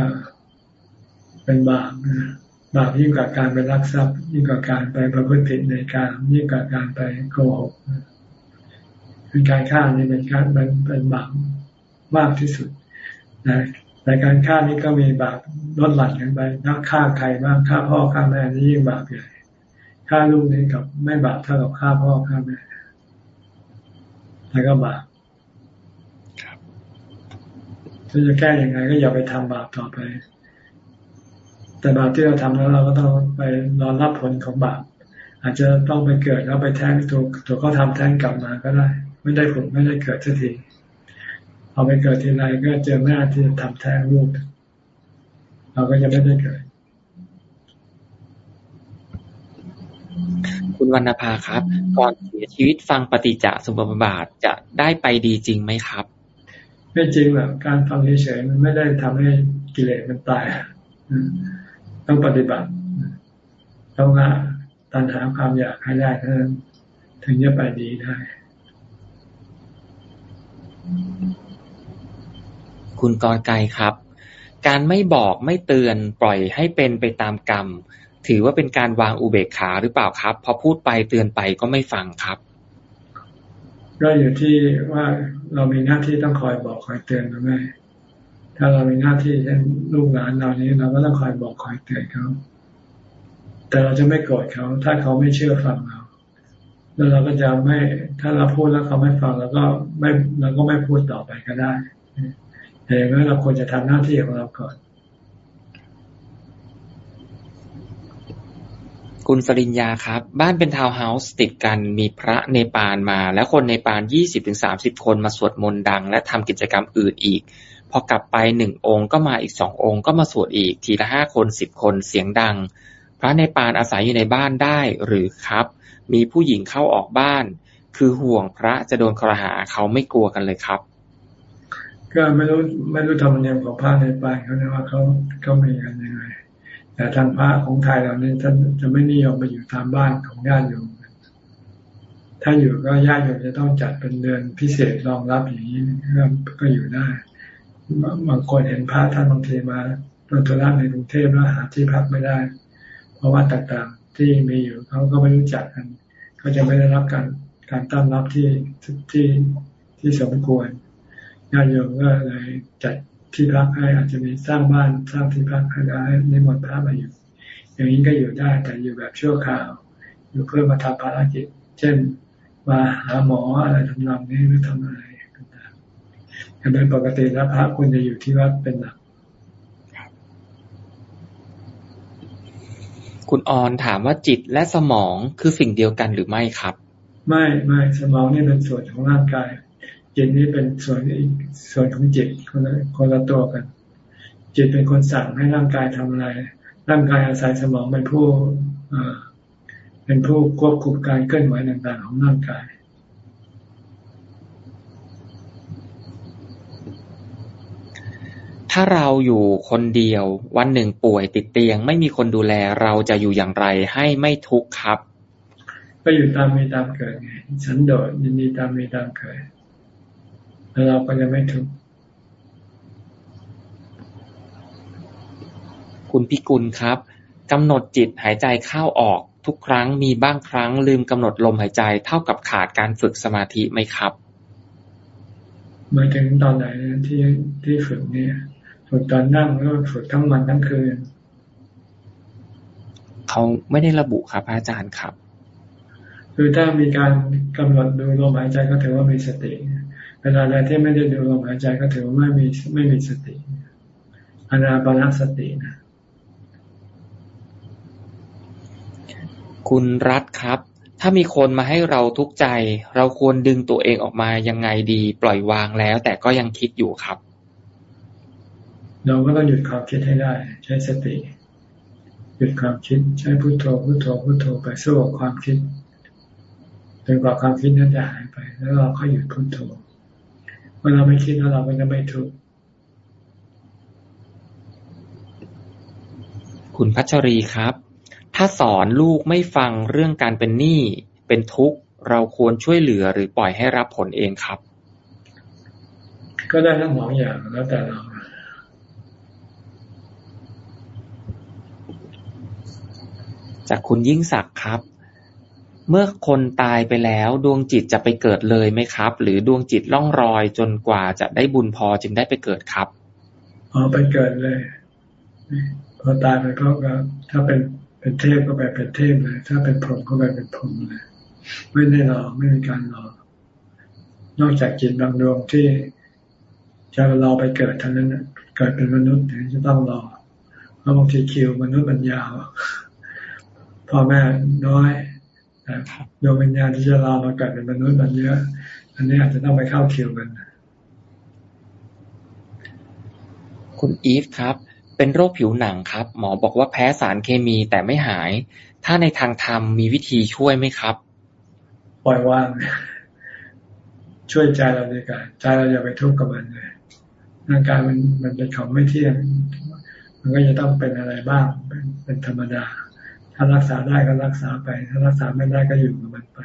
เป็นบาปนะบาปยิ่งกว่าการไปรักทรัพย์ ยิ่งกว่าการไปประพฤติผิดในการยิ่งกว่าการไปโกหกเป็นการฆ่านี่เป็นการเป็นเป็นบาปมากที่สุดนะแต่การฆ่านี้ก็มีบาปลดหลั่นกันไปนักฆ่าใครบ้างฆ่าพ่อฆ่าแม่นี่ยิ่งบาปใหญ่ฆ่าลูกนี่กับไม่บาปเท่ากับฆ่าพ่อฆ่าแม่แล้วก็บาป ถ้าจะแก้ยังไงก็อย่าไปทำบาปต่อไป แต่บาปที่เราทำแล้วเราก็ต้องไปรอรับผลของบาป อาจจะต้องไปเกิดแล้วไปแท้งตัวตัวเขาทาแท้งกลับมาก็ได้ ไม่ได้ผลไม่ได้เกิดสักทีเอาไปเกิดทีไรก็เจอแม่ที่ทำแท้งลูกเราก็จะไม่ได้เกิด คุณวรรณภาครับ ก่อนเสียชีวิตฟังปฏิจจสมุปบาทจะได้ไปดีจริงไหมครับ ไม่จริงหรอกการฟังเฉยๆมันไม่ได้ทำให้กิเลสมันตายต้องปฏิบัติต้องละตัณหาความอยากให้ได้เท่านั้นถึงจะไปดีได้ คุณกรไกรครับ การไม่บอกไม่เตือนปล่อยให้เป็นไปตามกรรม ถือว่าเป็นการวางอุเบกขาหรือเปล่าครับ พอพูดไปเตือนไปก็ไม่ฟังครับ ก็อยู่ที่ว่าเรามีหน้าที่ต้องคอยบอกคอยเตือนหรือไม่ถ้าเรามีหน้าที่เช่นลูกหลานเรานี้ เราก็ต้องคอยบอกคอยเตือนเขาแต่เราจะไม่โกรธเขาถ้าเขาไม่เชื่อฟังเรา แล้วเราก็จะไม่ถ้าเราพูดแล้วเขาไม่ฟังเราก็ไม่เราก็ไม่พูดต่อไปก็ได้แต่อย่างนั้เราควรจะทำหน้าที่ของเราก่อน คุณสริญญาครับ บ้านเป็นทาวน์เฮาส์ติดกันมีพระเนปาลมา แล้วคนในปาลยี่สิบถึงสามสิบคนมาสวดมนต์ดัง และทำกิจกรรมอื่นอีก พอกลับไปหนึ่งองค์ก็มาอีกสององค์ก็มาสวดอีก ทีละห้าคนสิบคนเสียงดัง พระในปานอาศัยอยู่ในบ้านได้หรือครับ มีผู้หญิงเข้าออกบ้าน คือห่วงพระจะโดนครหาเขาไม่กลัวกันเลยครับ ก็ไม่รู้ไม่รู้ธรรมเนียมของพระในปานเขาเนี่ยว่าเขาเขามีกันยังไง แต่ทางพระของไทยเราเนี่ยท่านจะไม่นิยมไปอยู่ตามบ้านของญาติโยมถ้าอยู่ก็ญาติโยมจะต้องจัดเป็นเดือนพิเศษรองรับอย่างนี้ก็อยู่ได้บางคนเห็นพระท่านบางทีมาโดนทุระในกรุงเทพแล้วหาที่พักไม่ได้ เพราะว่าต่างๆที่มีอยู่เขาก็ไม่รู้จักกัน ก็จะไม่ได้รับการการต้อนรับที่ที่ที่สมควรญาติโยมก็เลยจัด ที่พักให้อาจจะมีสร้างบ้านสร้างที่พักให้ได้ในหมดพระมาอยู่ อย่างนี้ก็อยู่ได้แต่อยู่แบบชั่วคราว อยู่เพื่อมาทำภารกิจ เช่นมาหาหมออะไรทำนองนี้หรือทำอะไรแต่โดยปกติแล้วพระควรจะอยู่ที่วัดเป็นหลักคุณออนถามว่าจิตและสมองคือสิ่งเดียวกันหรือไม่ครับ ไม่ไม่สมองนี่เป็นส่วนของร่างกาย จิตนี่เป็นส่วนส่วนของจิตคนละคนละตัวกัน จิตเป็นคนสั่งให้ร่างกายทำอะไร ร่างกายอาศัยสมองเป็นผู้เป็นผู้ควบคุมการเคลื่อนไหวต่างๆของร่างกายถ้าเราอยู่คนเดียว วันหนึ่งป่วยติดเตียง ไม่มีคนดูแลเราจะอยู่อย่างไรให้ไม่ทุกข์ครับ ก็อยู่ตามมีตามเกิดไงฉันโดดยินดีตามมีตามเกิด แล้วเราก็จะไม่ทุกข์คุณพิกุลครับกำหนดจิตหายใจเข้าออกทุกครั้งมีบ้างครั้ง ลืมกำหนดลมหายใจเท่ากับขาดการฝึกสมาธิไหมครับหมายถึงตอนไหนที่ที่ฝึกเนี่ยฝึกตอนนั่งแล้วฝึกทั้งวันทั้งคืนเขาไม่ได้ระบุครับอาจารย์ครับ คือถ้ามีการกำหนดดูลมหายใจก็ถือว่ามีสติ เวลาใดที่ไม่ได้ดูลมหายใจก็ถือว่าไม่มีไม่มีสติอนาปนาสตินะคุณรัฐครับ ถ้ามีคนมาให้เราทุกข์ใจ เราควรดึงตัวเองออกมายังไงดี ปล่อยวางแล้ว แต่ก็ยังคิดอยู่ครับ เราก็ต้องหยุดความคิดให้ได้ ใช้สติ หยุดความคิด ใช้พุโทโธพุโทโธพุโทโธไปสู้กับความคิดจนกว่าความคิดนั้นจะหายไป แล้วเราค่อยหยุดพุโทโธ เมื่อเราไม่คิดแล้วเราก็จะไม่ทุกข์คุณพัชรีครับ ถ้าสอนลูกไม่ฟังเรื่องการเป็นหนี้เป็นทุกข์เราควรช่วยเหลือหรือปล่อยให้รับผลเองครับ ก็ได้ทั้งสองอย่างแล้วแต่เราจากคุณยิ่งศักดิ์ครับ เมื่อคนตายไปแล้ว ดวงจิตจะไปเกิดเลยไหมครับ หรือดวงจิตล่องรอยจนกว่าจะได้บุญพอจึงได้ไปเกิดครับอ๋อไปเกิดเลยพอตายไปก็ถ้าเป็นเป็นเทพก็ไปเป็นเทพเลย ถ้าเป็นพรหมก็ไปเป็นพรหมเลยไม่ได้รอไม่มีการรอนอกจากจิตบางดวงที่จะรอไปเกิดเท่านั้นเกิดเป็นมนุษย์ถึงจะต้องรอเพราะบางทีคิวมนุษย์มันยาวพ่อแม่น้อย ดวงวิญญาณที่จะรอมาเกิดเป็นมนุษย์มันเยอะ อันนี้อาจจะต้องไปเข้าคิวกัน คุณอีฟครับ เป็นโรคผิวหนังครับ หมอบอกว่าแพ้สารเคมีแต่ไม่หาย ถ้าในทางธรรมมีวิธีช่วยไหมครับ ปล่อยวาง ช่วยใจเราดีกว่าใจเราอย่าไปทุกข์กับมันเลยร่างกายมันมันเป็นของไม่เที่ยง มันก็จะต้องเป็นอะไรบ้าง เป็นเป็นธรรมดา ถ้ารักษาได้ก็รักษาไป ถ้ารักษาไม่ได้ก็อยู่กับมันไป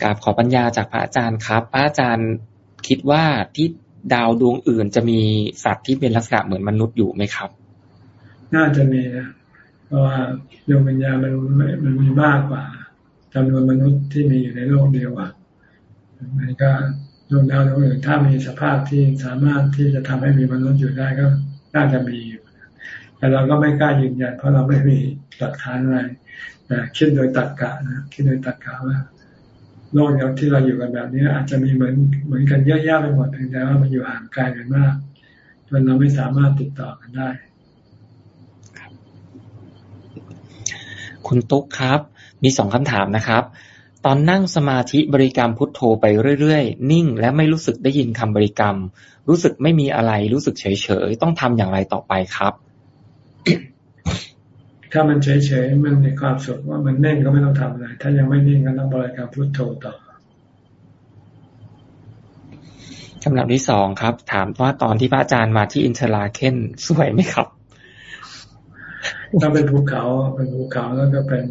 กราบขอปัญญาจากพระอาจารย์ครับ พระอาจารย์คิดว่าที่ดาวดวงอื่นจะมีสัตว์ที่เป็นลักษณะเหมือนมนุษย์อยู่ไหมครับ น่าจะมีนะ เพราะว่าดวงวิญญาณมันมันมีมากกว่าจำนวนมนุษย์ที่มีอยู่ในโลกเดียวอะมันก็ดวงดาวดวงอื่นถ้ามีสภาพที่สามารถที่จะทำให้มีมนุษย์อยู่ได้ก็ น่าจะมีอยู่แต่เราก็ไม่กล้ายืนยันเพราะเราไม่มีหลักฐานอะไรแต่คิดโดยตัดกะนะคิดโดยตัดกะว่าโลกที่เราอยู่กันแบบนี้ อาจจะมีเหมือนเหมือนกันเยอะแยะไปหมดเพียงแต่ว่ามันอยู่ห่างไกลกันมากจนเราไม่สามารถติดต่อกันได้ คุณตุ๊กครับ มีสองคำถามนะครับ ตอนนั่งสมาธิบริกรรมพุทโธไปเรื่อยๆ นิ่งและไม่รู้สึกได้ยินคำบริกรรม รู้สึกไม่มีอะไรรู้สึกเฉยๆ ต้องทำอย่างไรต่อไปครับ ถ้ามันเฉยๆ มันมีความสุขว่ามันเน่งก็ไม่ต้องทำอะไร ถ้ายังไม่นิ่งก็ต้องบริกรรมพุทโธต่อคำถามที่สองครับ ถามว่าตอนที่พระอาจารย์มาที่อินทราเคนสวยไหมครับถ้าเป็นภูเขาเป็นภูเขาแล้วก็เป็น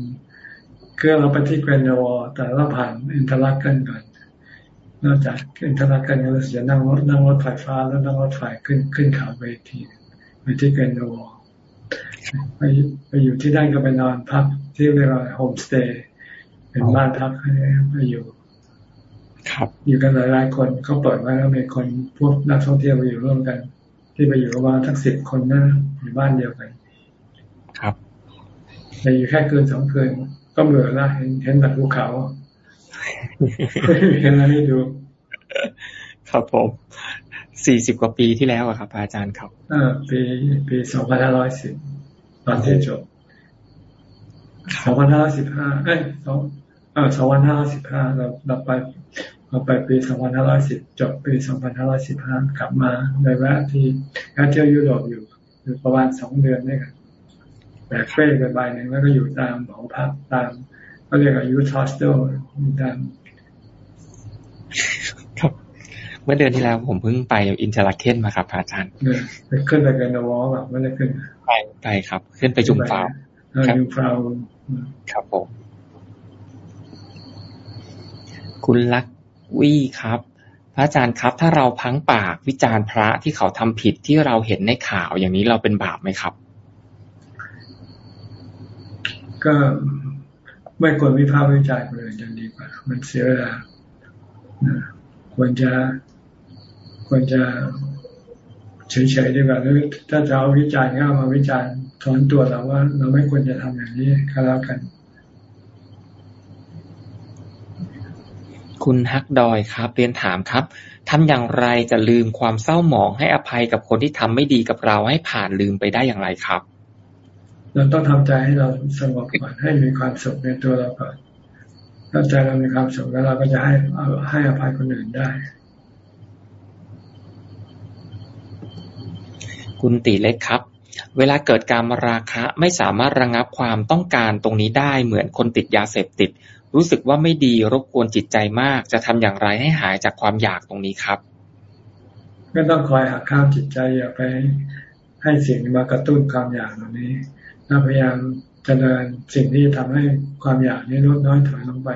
เครื่องเราไปที่เกรนวอแต่เราผ่านอินทราเคนก่อน นอกจากอินทราเคนเราจะนั่งรถนั่งรถไฟฟ้าแล้วนั่งรถไฟขึ้นขึ้นเขาไปทีไปที่เกรนวอไปไปอยู่ที่นั่นก็ไปนอนพักที่เรียกว่าโฮมสเตย์เป็นบ้านพักให้ไปอยู่ครับอยู่กันหลายๆคนเขาเปิดไว้แล้วมีคนพวกนักท่องเที่ยวไปอยู่ร่วมกัน ที่ไปอยู่ประมาณทั้งสิบคนนะอยู่บ้านเดียวกัน ครับไปอยู่แค่คืนสองคืน ก็เบื่อละเห็นเห็นแต่ภูเขาเห็นอะไรให้ดู ครับผมสี่สิบกว่าปีที่แล้วอะครับ อาจารย์ครับอ่าปีปีสองพันห้าร้อยสิบตอนที่จบสองพันห้าสิบห้าเอ้ยสองเออสองพันห้าสิบห้าเราเราไปเราไปปีสองพันห้าร้อยสิบจบปีสองพันห้าร้อยสิบห้ากลับมาในแวะที่การเที่ยวยุโรปอยู่อยู่ประมาณสองเดือนนี่กัน แบกเป้ไปใบหนึ่งแล้วก็อยู่ตามหอพักตามก็เรียกว่ายูทอสเตลตามเมื่อเดือนที่แล้วผมเพิ่งไปอินเทอร์เคนมาครับอาจารย์ขึ้นไปกันนวอลแบบไม่ได้ขึ้นไปไปครับ ขึ้นไปจุ่มฟ้าจุ่มฟ้าครับผมคุณลักวี่ครับ พระอาจารย์ครับ ถ้าเราพังปากวิจารณ์พระที่เขาทำผิดที่เราเห็นในข่าวอย่างนี้เราเป็นบาปไหมครับ ก็ไม่ควรวิพากษ์วิจารณ์เลยจะดีกว่า มันเสียเวลาควรจะควรจะเฉยๆดีกว่าหรือถ้าจะเอาวิจารณ์ก็มาวิจารณ์สอนตัวเราว่า เราไม่ควรจะทำอย่างนี้ก็แล้วกัน คุณฮักดอยครับเรียนถามครับทำอย่างไรจะลืมความเศร้าหมองให้อภัยกับคนที่ทำไม่ดีกับเราให้ผ่านลืมไปได้อย่างไรครับ เราต้องทำใจให้เราสงบก่อนให้มีความสุขในตัวเราก่อนถ้าใจเรามีความสุขแล้วเราก็จะให้ให้อภัยคนอื่นได้ คุณตีเล็กครับ เวลาเกิดการมราคะไม่สามารถระงับความต้องการตรงนี้ได้เหมือนคนติดยาเสพติด รู้สึกว่าไม่ดีรบกวนจิตใจมาก จะทำอย่างไรให้หายจากความอยากตรงนี้ครับก็ต้องคอยหักข้ามจิตใจอย่าไปให้สิ่งมากระตุ้นความอยากเหล่านี้ เราพยายามเจริญสิ่งที่ทำให้ความอยากนี้ลดน้อยถอยลงไป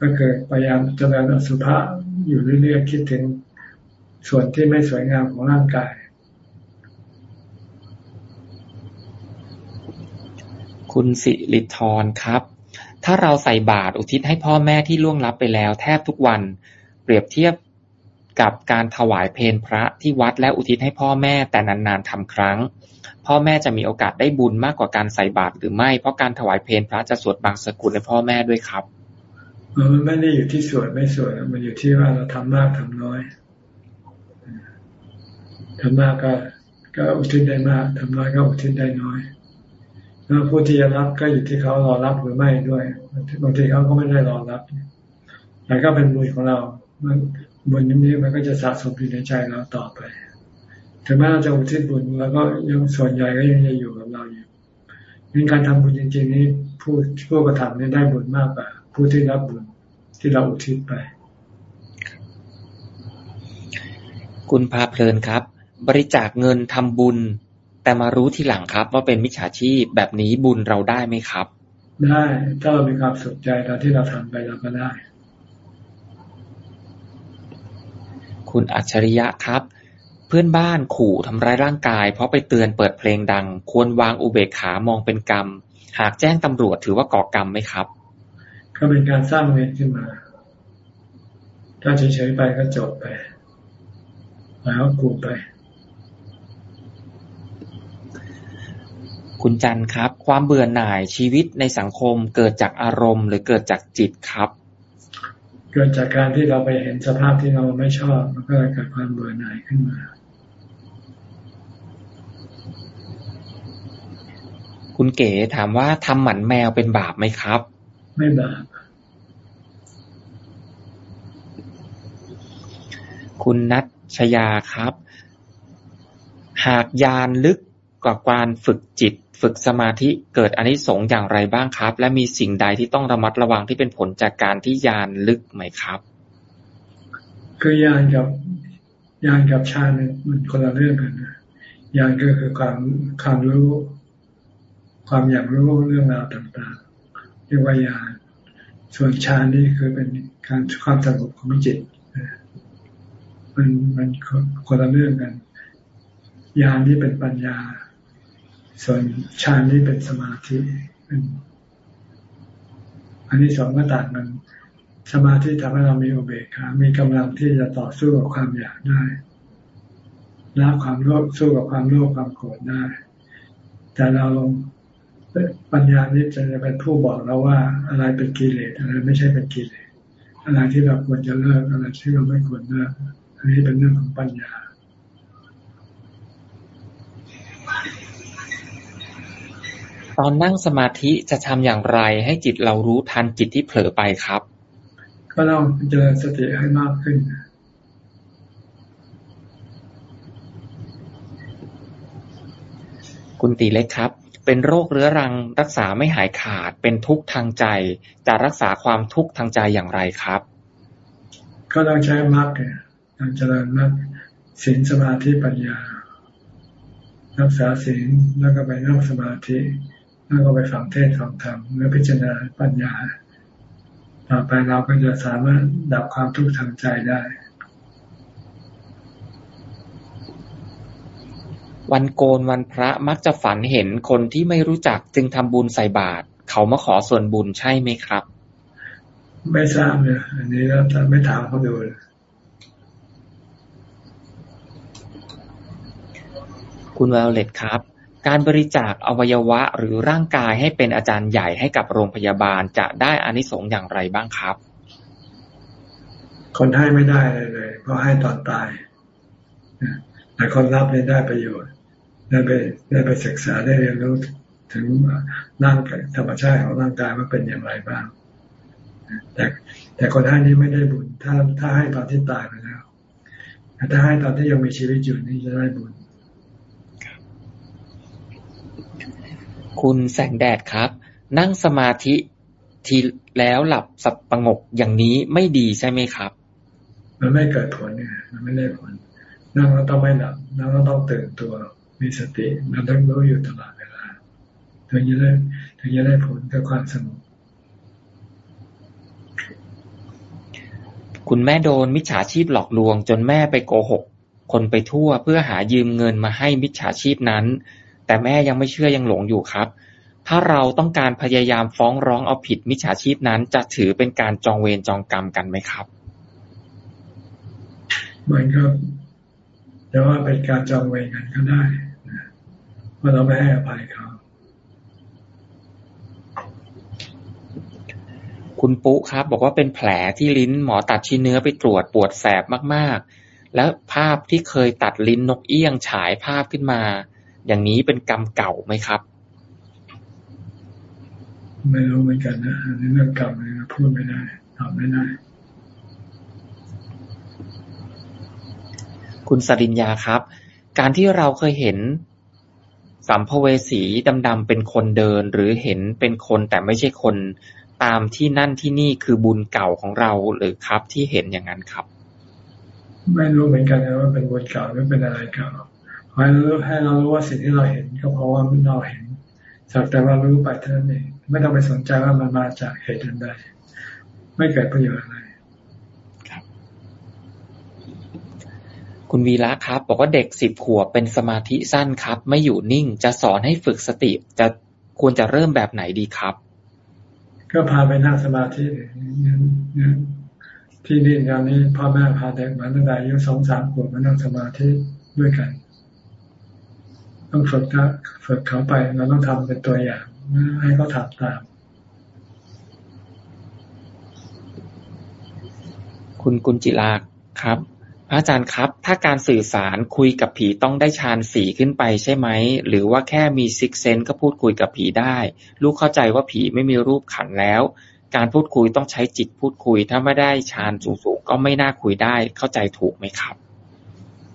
ก็คือพยายามเจริญอสุภะอยู่เรื่อยๆคิดถึงส่วนที่ไม่สวยงามของร่างกาย คุณสิริธรครับ ถ้าเราใส่บาตรอุทิศให้พ่อแม่ที่ล่วงลับไปแล้ว แทบทุกวัน เปรียบเทียบกับการถวายเพลพระที่วัดและอุทิศให้พ่อแม่แต่นานๆทำครั้ง พ่อแม่จะมีโอกาสได้บุญมากกว่าการใส่บาตรหรือไม่ เพราะการถวายเพลพระจะสวดบางสกุลให้พ่อแม่ด้วยครับมันไม่ได้อยู่ที่สวดไม่สวดมันอยู่ที่ว่าเราทำมากทำน้อยทำมากก็ก็อุทิศได้มากทำน้อยก็อุทิศได้น้อยแล้วผู้ที่จะรับก็อยู่ที่เขารอรับหรือไม่ด้วยบางทีเขาก็ไม่ได้รอรับแต่ก็เป็นบุญของเราบุญนี้มันก็จะสะสมอยู่ในใจเราต่อไป ถึงแม้เราจะอุทิศบุญแล้วก็ยังส่วนใหญ่ก็ยังจะอยู่กับเราอยู่ในการทำบุญจริงๆนี้ผู้ผู้กระทำนี่ได้บุญมากกว่าผู้ที่รับบุญที่เราอุทิศไป คุณพาเพลินครับ บริจาคเงินทำบุญ แต่มารู้ทีหลังครับ ว่าเป็นมิจฉาชีพแบบนี้บุญเราได้ไหมครับ ได้ ถ้าเรามีความสุขใจตอนที่เราทำไปเราก็ได้ คุณอัจฉริยะครับ เพื่อนบ้านขู่ทำร้ายร่างกาย เพราะไปเตือนเปิดเพลงดัง ควรวางอุเบกขามองเป็นกรรม หากแจ้งตำรวจถือว่าก่อกรรมไหมครับ ก็เป็นการสร้างเวรขึ้นมา ถ้าเฉยๆไปก็จบไปแล้วกูไป คุณจันครับ ความเบื่อหน่ายชีวิตในสังคมเกิดจากอารมณ์ หรือเกิดจากจิตครับ เกิดจากการที่เราไปเห็นสภาพที่เราไม่ชอบ มันก็เลยเกิดความเบื่อหน่ายขึ้นมา คุณเก๋ถามว่าทำหมันแมวเป็นบาปไหมครับ ไม่บาปคุณนัทชยาครับ หากยานลึกกว่าการฝึกจิต ฝึกสมาธิเกิดอนิสงส์อย่างไรบ้างครับ และมีสิ่งใดที่ต้องระมัดระวังที่เป็นผลจากการที่ยานลึกไหมครับ คือยานกับยานกับฌานมันคนละเรื่องกันนะยานก็คือความความรู้ ความอยากรู้เรื่องราวต่างๆ เรียกว่ายานส่วนฌานนี่คือเป็นการความสงบของจิตมันมันคนละเรื่องกันญาณนี่เป็นปัญญา ส่วนฌานนี่เป็นสมาธิอันนี้สองก็ต่างกันสมาธิทำให้เรามีอุเบกขามีกำลังที่จะต่อสู้กับความอยากได้ละความโลภสู้กับความโลภความโกรธได้ แต่เรา ปัญญานี้จะเป็นผู้บอกเราว่า อะไรเป็นกิเลสอะไรไม่ใช่เป็นกิเลสอะไรที่เราควรจะเลิกอะไรที่เราไม่ควรเลิกอันนี้เป็นเรื่องของปัญญาตอนนั่งสมาธิจะทำอย่างไรให้จิตเรารู้ทันจิตที่เผลอไปครับ ก็ต้องเจริญสติให้มากขึ้น คุณตีเล็กครับ เป็นโรคเรื้อรัง รักษาไม่หายขาด เป็นทุกข์ทางใจ จะรักษาความทุกข์ทางใจอย่างไรครับ ก็ต้องใช้มรรคเนี่ยการเจริญมรรคศีลสมาธิปัญญา รักษาศีลแล้วก็ไปนั่งสมาธิ แล้วก็ไปฟังเทศฟังธรรมแล้วพิจารณาปัญญา ต่อไปเราก็จะสามารถดับความทุกข์ทางใจได้ วันโกนวันพระมักจะฝันเห็นคนที่ไม่รู้จักจึงทำบุญใส่บาตรเขามาขอส่วนบุญใช่ไหมครับ ไม่ทราบเนี่ยอันนี้เราจะไม่ถามเขาดูเลยคุณวลเลตครับ การบริจาคอวัยวะหรือร่างกายให้เป็นอาจารย์ใหญ่ให้กับโรงพยาบาลจะได้อานิสงส์อย่างไรบ้างครับ คนให้ไม่ได้เลยเลยเพราะให้ตอนตายแต่คนรับนี่ได้ประโยชน์ ได้ไปได้ไปศึกษาได้เรียนรู้ถึงร่างกายธรรมชาติของร่างกายว่าเป็นอย่างไรบ้าง แต่แต่คนให้นี่ไม่ได้บุญ ถ้าถ้าให้ตอนที่ตายไปแล้วแต่ถ้าให้ตอนที่ยังมีชีวิตอยู่นี่จะได้บุญ คุณแสงแดดครับ นั่งสมาธิทีแล้วหลับสับประงกอย่างนี้ไม่ดีใช่ไหมครับ มันไม่เกิดผลเนี่ยมันไม่ได้ผลนั่งแล้วต้องไม่หลับนั่งแล้วต้องตื่นตัว มีสติมันต้องรู้อยู่ตลอดเวลาถึงจะได้ถึงจะได้ผลกับความสงบคุณแม่โดนมิจฉาชีพหลอกลวง จนแม่ไปโกหก คนไปทั่วเพื่อหายืมเงินมาให้มิจฉาชีพนั้น แต่แม่ยังไม่เชื่อยังหลงอยู่ครับ ถ้าเราต้องการพยายามฟ้องร้องเอาผิดมิจฉาชีพนั้น จะถือเป็นการจองเวรจองกรรมกันไหมครับมันก็จะว่าเป็นการจองเวรกันก็ได้ ว่าเราไม่ให้อภัยเขาคุณปุ๊ครับ บอกว่าเป็นแผลที่ลิ้นหมอตัดชิ้นเนื้อไปตรวจปวดแสบมากๆ แล้วภาพที่เคยตัดลิ้นนกเอี้ยงฉายภาพขึ้นมา อย่างนี้เป็นกรรมเก่าไหมครับ ไม่รู้เหมือนกันนะอันนี้เรื่องกรรมเลยพูดไม่ได้ตอบไม่ได้ คุณสริญญาครับ การที่เราเคยเห็น สัมภเวสีดำ ๆ เป็นคนเดิน หรือเห็นเป็นคนแต่ไม่ใช่คน ตามที่นั่นที่นี่คือบุญเก่าของเราหรือครับที่เห็นอย่างนั้นครับ ไม่รู้เหมือนกันนะว่าเป็นบุญเก่าหรือเป็นอะไรเก่าให้เรารู้ให้เรารู้ว่าสิ่งที่เราเห็นก็เพราะว่าเราเห็นสักแต่ว่ารู้ไปเท่านั้นเองไม่ต้องไปสนใจว่ามันมาจากเหตุใดไม่เกิดประโยชน์อะไรครับ คุณวีระครับ บอกว่าเด็กสิบขวบเป็นสมาธิสั้นครับ ไม่อยู่นิ่งจะสอนให้ฝึกสติ จะควรจะเริ่มแบบไหนดีครับ ก็พาไปนั่งสมาธิที่นี่ตอนนี้พ่อแม่พาเด็กมาตั้งแต่อายุสองสามขวบมานั่งสมาธิด้วยกัน ต้องฝึกถ้าฝึกเขาไปเราต้องทำเป็นตัวอย่างให้เขาทำตามคุณกุญจิลาครับพระ อาจารย์ครับ ถ้าการสื่อสารคุยกับผีต้องได้ฌานสี่ขึ้นไปใช่ไหม หรือว่าแค่มีซิกเซนก็พูดคุยกับผีได้ ลูกเข้าใจว่าผีไม่มีรูปขันแล้ว การพูดคุยต้องใช้จิตพูดคุย ถ้าไม่ได้ฌานสูงๆก็ไม่น่าคุยได้ เข้าใจถูกไหมครับ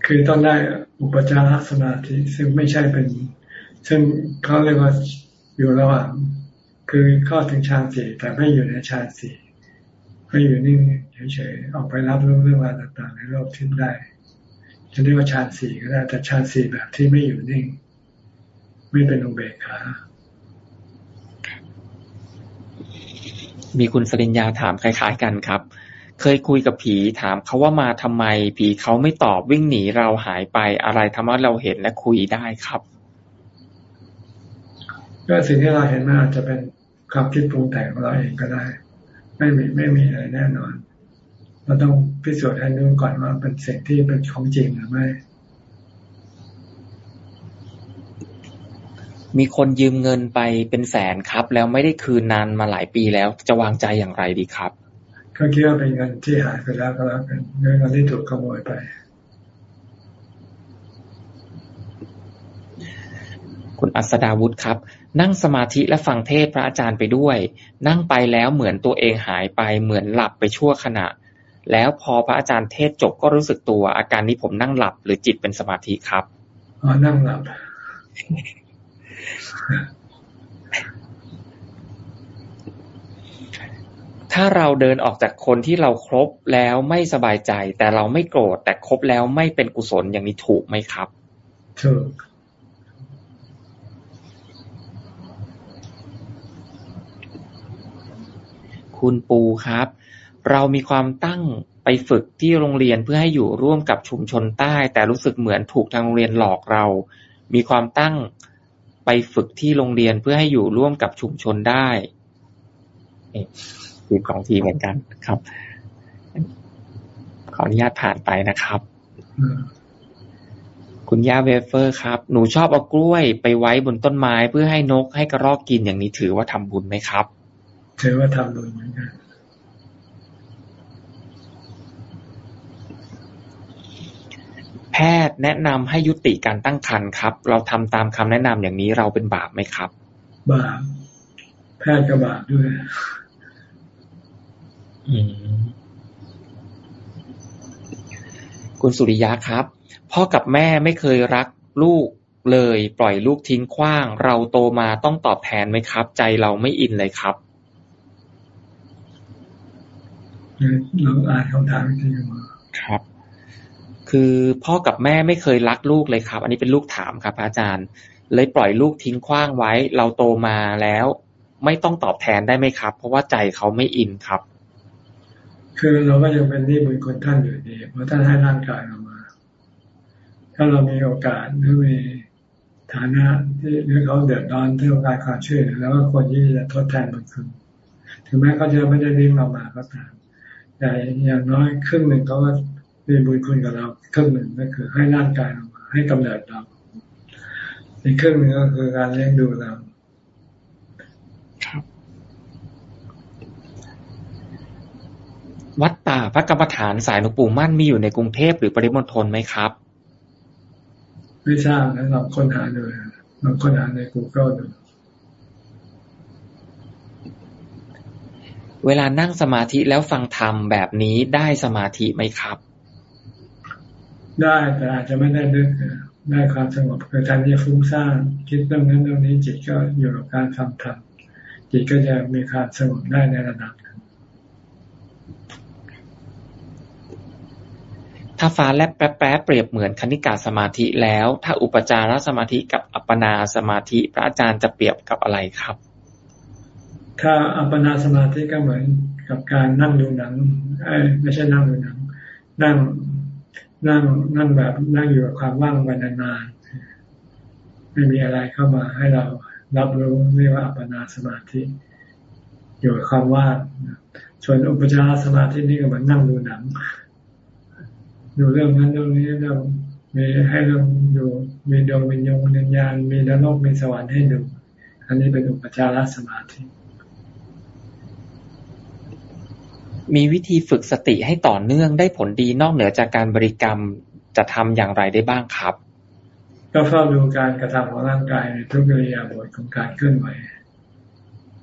คือต้องได้อุปจารสมาธิซึ่งไม่ใช่เป็น ซึ่งเขาเรียกว่าอยู่ระหว่างคือเข้าถึงฌานสี่แต่ไม่อยู่ในฌานสี่ ก็อยู่นิ่งเฉยๆออกไปรับรู้เรื่องราวต่าง ๆ ในโลกทิพย์ได้ จะเรียกว่าฌานสี่ก็ได้ แต่ฌานสี่แบบที่ไม่อยู่นิ่ง ไม่เป็นอุเบกขามีคุณสริญญาถามคล้าย ๆ กันครับ เคยคุยกับผีถามเขาว่ามาทำไม ผีเขาไม่ตอบวิ่งหนีเราหายไปอะไรทำให้เราเห็นและคุยได้ครับ ก็สิ่งที่เราเห็นมันอาจจะเป็นความคิดปรุงแต่งของเราเองก็ได้ ไม่มีไม่มีอะไรแน่นอน เราต้องพิสูจน์ให้รู้ก่อนว่าเป็นสิ่งที่เป็นของจริงหรือไม่ มีคนยืมเงินไปเป็นแสนครับ แล้วไม่ได้คืนนานมาหลายปีแล้วจะวางใจอย่างไรดีครับ ก็คิดว่าเป็นเงินที่หายไปแล้วก็แล้วกันเงินที่ถูกขโมยไปคุณอัศดาวุฒิครับ นั่งสมาธิและฟังเทศพระอาจารย์ไปด้วย นั่งไปแล้วเหมือนตัวเองหายไปเหมือนหลับไปชั่วขณะ แล้วพอพระอาจารย์เทศจบก็รู้สึกตัว อาการนี้ผมนั่งหลับหรือจิตเป็นสมาธิครับอ๋อนั่งหลับถ้าเราเดินออกจากคนที่เราครบแล้วไม่สบายใจ แต่เราไม่โกรธแต่ครบแล้วไม่เป็นกุศลอย่างนี้ถูกไหมครับถูก คุณปูครับ เรามีความตั้งไปฝึกที่โรงเรียนเพื่อให้อยู่ร่วมกับชุมชนใต้ แต่รู้สึกเหมือนถูกทางโรงเรียนหลอกเรา มีความตั้งไปฝึกที่โรงเรียนเพื่อให้อยู่ร่วมกับชุมชนได้ทีของทีเหมือนกันครับ ขออนุญาตผ่านไปนะครับ คุณย่าเวเฟอร์ครับ หนูชอบเอากล้วยไปไว้บนต้นไม้เพื่อให้นกให้กระรอกกินอย่างนี้ถือว่าทำบุญไหมครับ ถือว่าทำบุญเหมือนกันแพทย์แนะนำให้ยุติการตั้งครรภ์ครับ เราทำตามคำแนะนำอย่างนี้เราเป็นบาปไหมครับ บาปแพทย์ก็บาปด้วยอืมคุณสุริยะครับ พ่อกับแม่ไม่เคยรักลูกเลย ปล่อยลูกทิ้งขว้าง เราโตมาต้องตอบแทนไหมครับ ใจเราไม่อินเลยครับ เราอ่านคำถามอีกทีมาครับ คือพ่อกับแม่ไม่เคยรักลูกเลยครับ อันนี้เป็นลูกถามครับ อาจารย์ เลยปล่อยลูกทิ้งขว้างไว้ เราโตมาแล้ว ไม่ต้องตอบแทนได้ไหมครับ เพราะว่าใจเขาไม่อินครับ คือเราก็ยังเป็นหนี้บุญคุณท่านอยู่ดี เพราะท่านให้ร่างกายเรามา ถ้าเรามีโอกาสหรือมีฐานะที่หรือเขาเดือดร้อนที่ต้องการความช่วยเหลือแล้วก็ควรที่จะทดแทนบุญคุณถึงแม้เขาจะไม่ได้เลี้ยงเรามาก็ตาม แต่อย่างน้อยครึ่งหนึ่งเขาก็มีบุญคุณกับเราครึ่งหนึ่งก็คือให้ร่างกายเรามาให้กำเนิดเราอีกครึ่งหนึ่งก็คือการเลี้ยงดูเราวัดป่าพระกรรมฐานสายหลวงปู่มั่นมีอยู่ในกรุงเทพหรือปริมณฑลไหมครับ ไม่ทราบนะลองค้นหาดูลองค้นหาใน Google ดู เวลานั่งสมาธิแล้วฟังธรรมแบบนี้ได้สมาธิไหมครับ ได้แต่อาจจะไม่ได้ลึกนะได้ความสงบคือแทนที่ฟุ้งซ่านคิดเรื่องนั้นเรื่องนี้จิตก็อยู่กับการฟังธรรมจิตก็จะมีความสงบได้ในระดับหนึ่งถ้าฟ้าแลบแป๊บแป๊บเปรียบเหมือนคณิกาสมาธิแล้ว ถ้าอุปจารสมาธิกับอัปปนาสมาธิ พระอาจารย์จะเปรียบกับอะไรครับ ถ้าอัปปนาสมาธิก็เหมือนกับการนั่งดูหนังไม่ใช่นั่งดูหนัง นั่งนั่งนั่งแบบนั่งอยู่กับความว่างไปนานๆไม่มีอะไรเข้ามาให้เรารับรู้เรียกว่าอัปปนาสมาธิ อยู่กับความว่างส่วนอุปจารสมาธินี่ก็เหมือนนั่งดูหนัง ดูเรื่องนั้นเรื่องนี้เรื่องมีให้เรื่องอยู่มีดวงวิญญาณวิญญาณมีนรกมีสวรรค์ให้ดูอันนี้เป็นอุปจารสมาธิ มีวิธีฝึกสติให้ต่อเนื่องได้ผลดีนอกเหนือจากการบริกรรมจะทำอย่างไรได้บ้างครับ ก็เฝ้าดูการกระทำของร่างกายในทุกอิริยาบถของการเคลื่อนไหว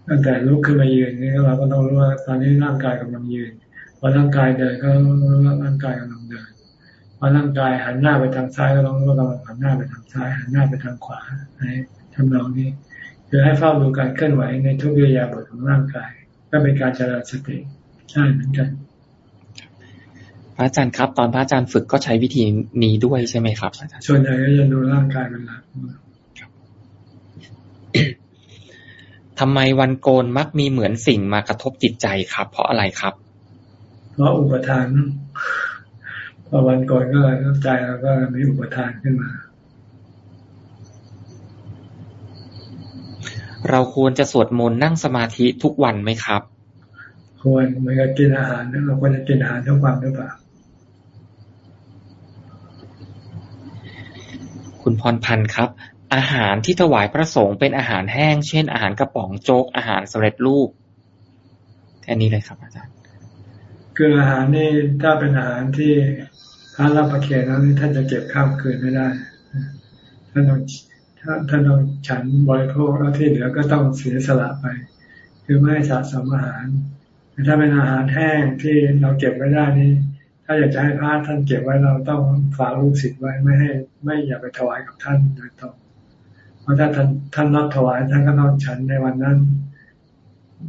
ตั้งแต่ลุกขึ้นมายืนนี่เราก็ต้องรู้ว่าตอนนี้ร่างกายกำลังยืนพอร่างกายเดินก็รู้ว่าร่างกายกำลังเดินพอร่างกายหันหน้าไปทางซ้ายก็ต้องรู้ว่ากำลังหันหน้าไปทางซ้าย หันหน้าไปทางขวาให้ทำนองนี้คือให้เฝ้าดูการเคลื่อนไหวในทุกอิริยาบถของร่างกาย ก็เป็นการเจริญสติ ใช่เหมือนกัน พระอาจารย์ครับ ตอนพระอาจารย์ฝึกก็ใช้วิธีนี้ด้วยใช่ไหมครับอาจารย์ส่วนใหญ่ก็จะดูร่างกายเป็นหลักทำไมวันโกนมักมีเหมือนสิ่งมากระทบจิตใจครับ เพราะอะไรครับ เพราะอุปทานพอวันก่อนก็ใจเราก็มีอุปทานขึ้นมา เราควรจะสวดมนต์นั่งสมาธิทุกวันไหมครับ ควรเหมือนกับกินอาหารเราควรจะกินอาหารทุกวันหรือเปล่า คุณพรพันธ์ครับ อาหารที่ถวายพระสงฆ์เป็นอาหารแห้ง เช่น อาหารกระป๋องโจ๊กอาหารสำเร็จรูปแค่นี้เลยครับอาจารย์คืออาหารนี่ถ้าเป็นอาหารที่พระรับประเคนแล้วนี่ท่านจะเก็บข้ามคืนไม่ได้ท่านต้องถ้าท่านต้องฉันบริโภคแล้วที่เหลือก็ต้องเสียสละไป คือไม่ให้สะสมอาหาร แต่ถ้าเป็นอาหารแห้งที่เราเก็บไว้ได้นี่ถ้าอยากจะให้พระท่านเก็บไว้เราต้องฝากลูกศิษย์ไว้ไม่ให้ ไม่อย่าไปถวายกับท่านโดยตรงเพราะถ้าท่านท่านรับถวายท่านก็ต้องฉันในวันนั้น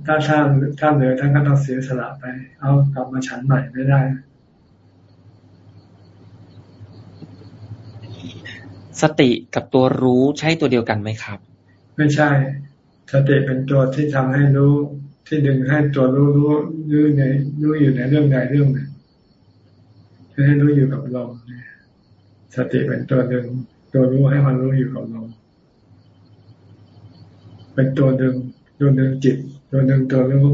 ถ้าท่านท่านเหลือท่านก็ต้องเสียสละไป เอากลับมาฉันใหม่ไม่ได้ สติกับตัวรู้ใช่ตัวเดียวกันไหมครับ ไม่ใช่ สติเป็นตัวที่ทำให้รู้ ที่ดึงให้ตัวรู้รู้รู้ในรู้อยู่ในเรื่องใดเรื่องหนึ่งจะให้รู้อยู่กับลมเนี่ยสติเป็นตัวดึง ตัวรู้ให้มันรู้อยู่กับลมเป็นตัวดึงตัวดึงจิต ตัวดึงตัวรู้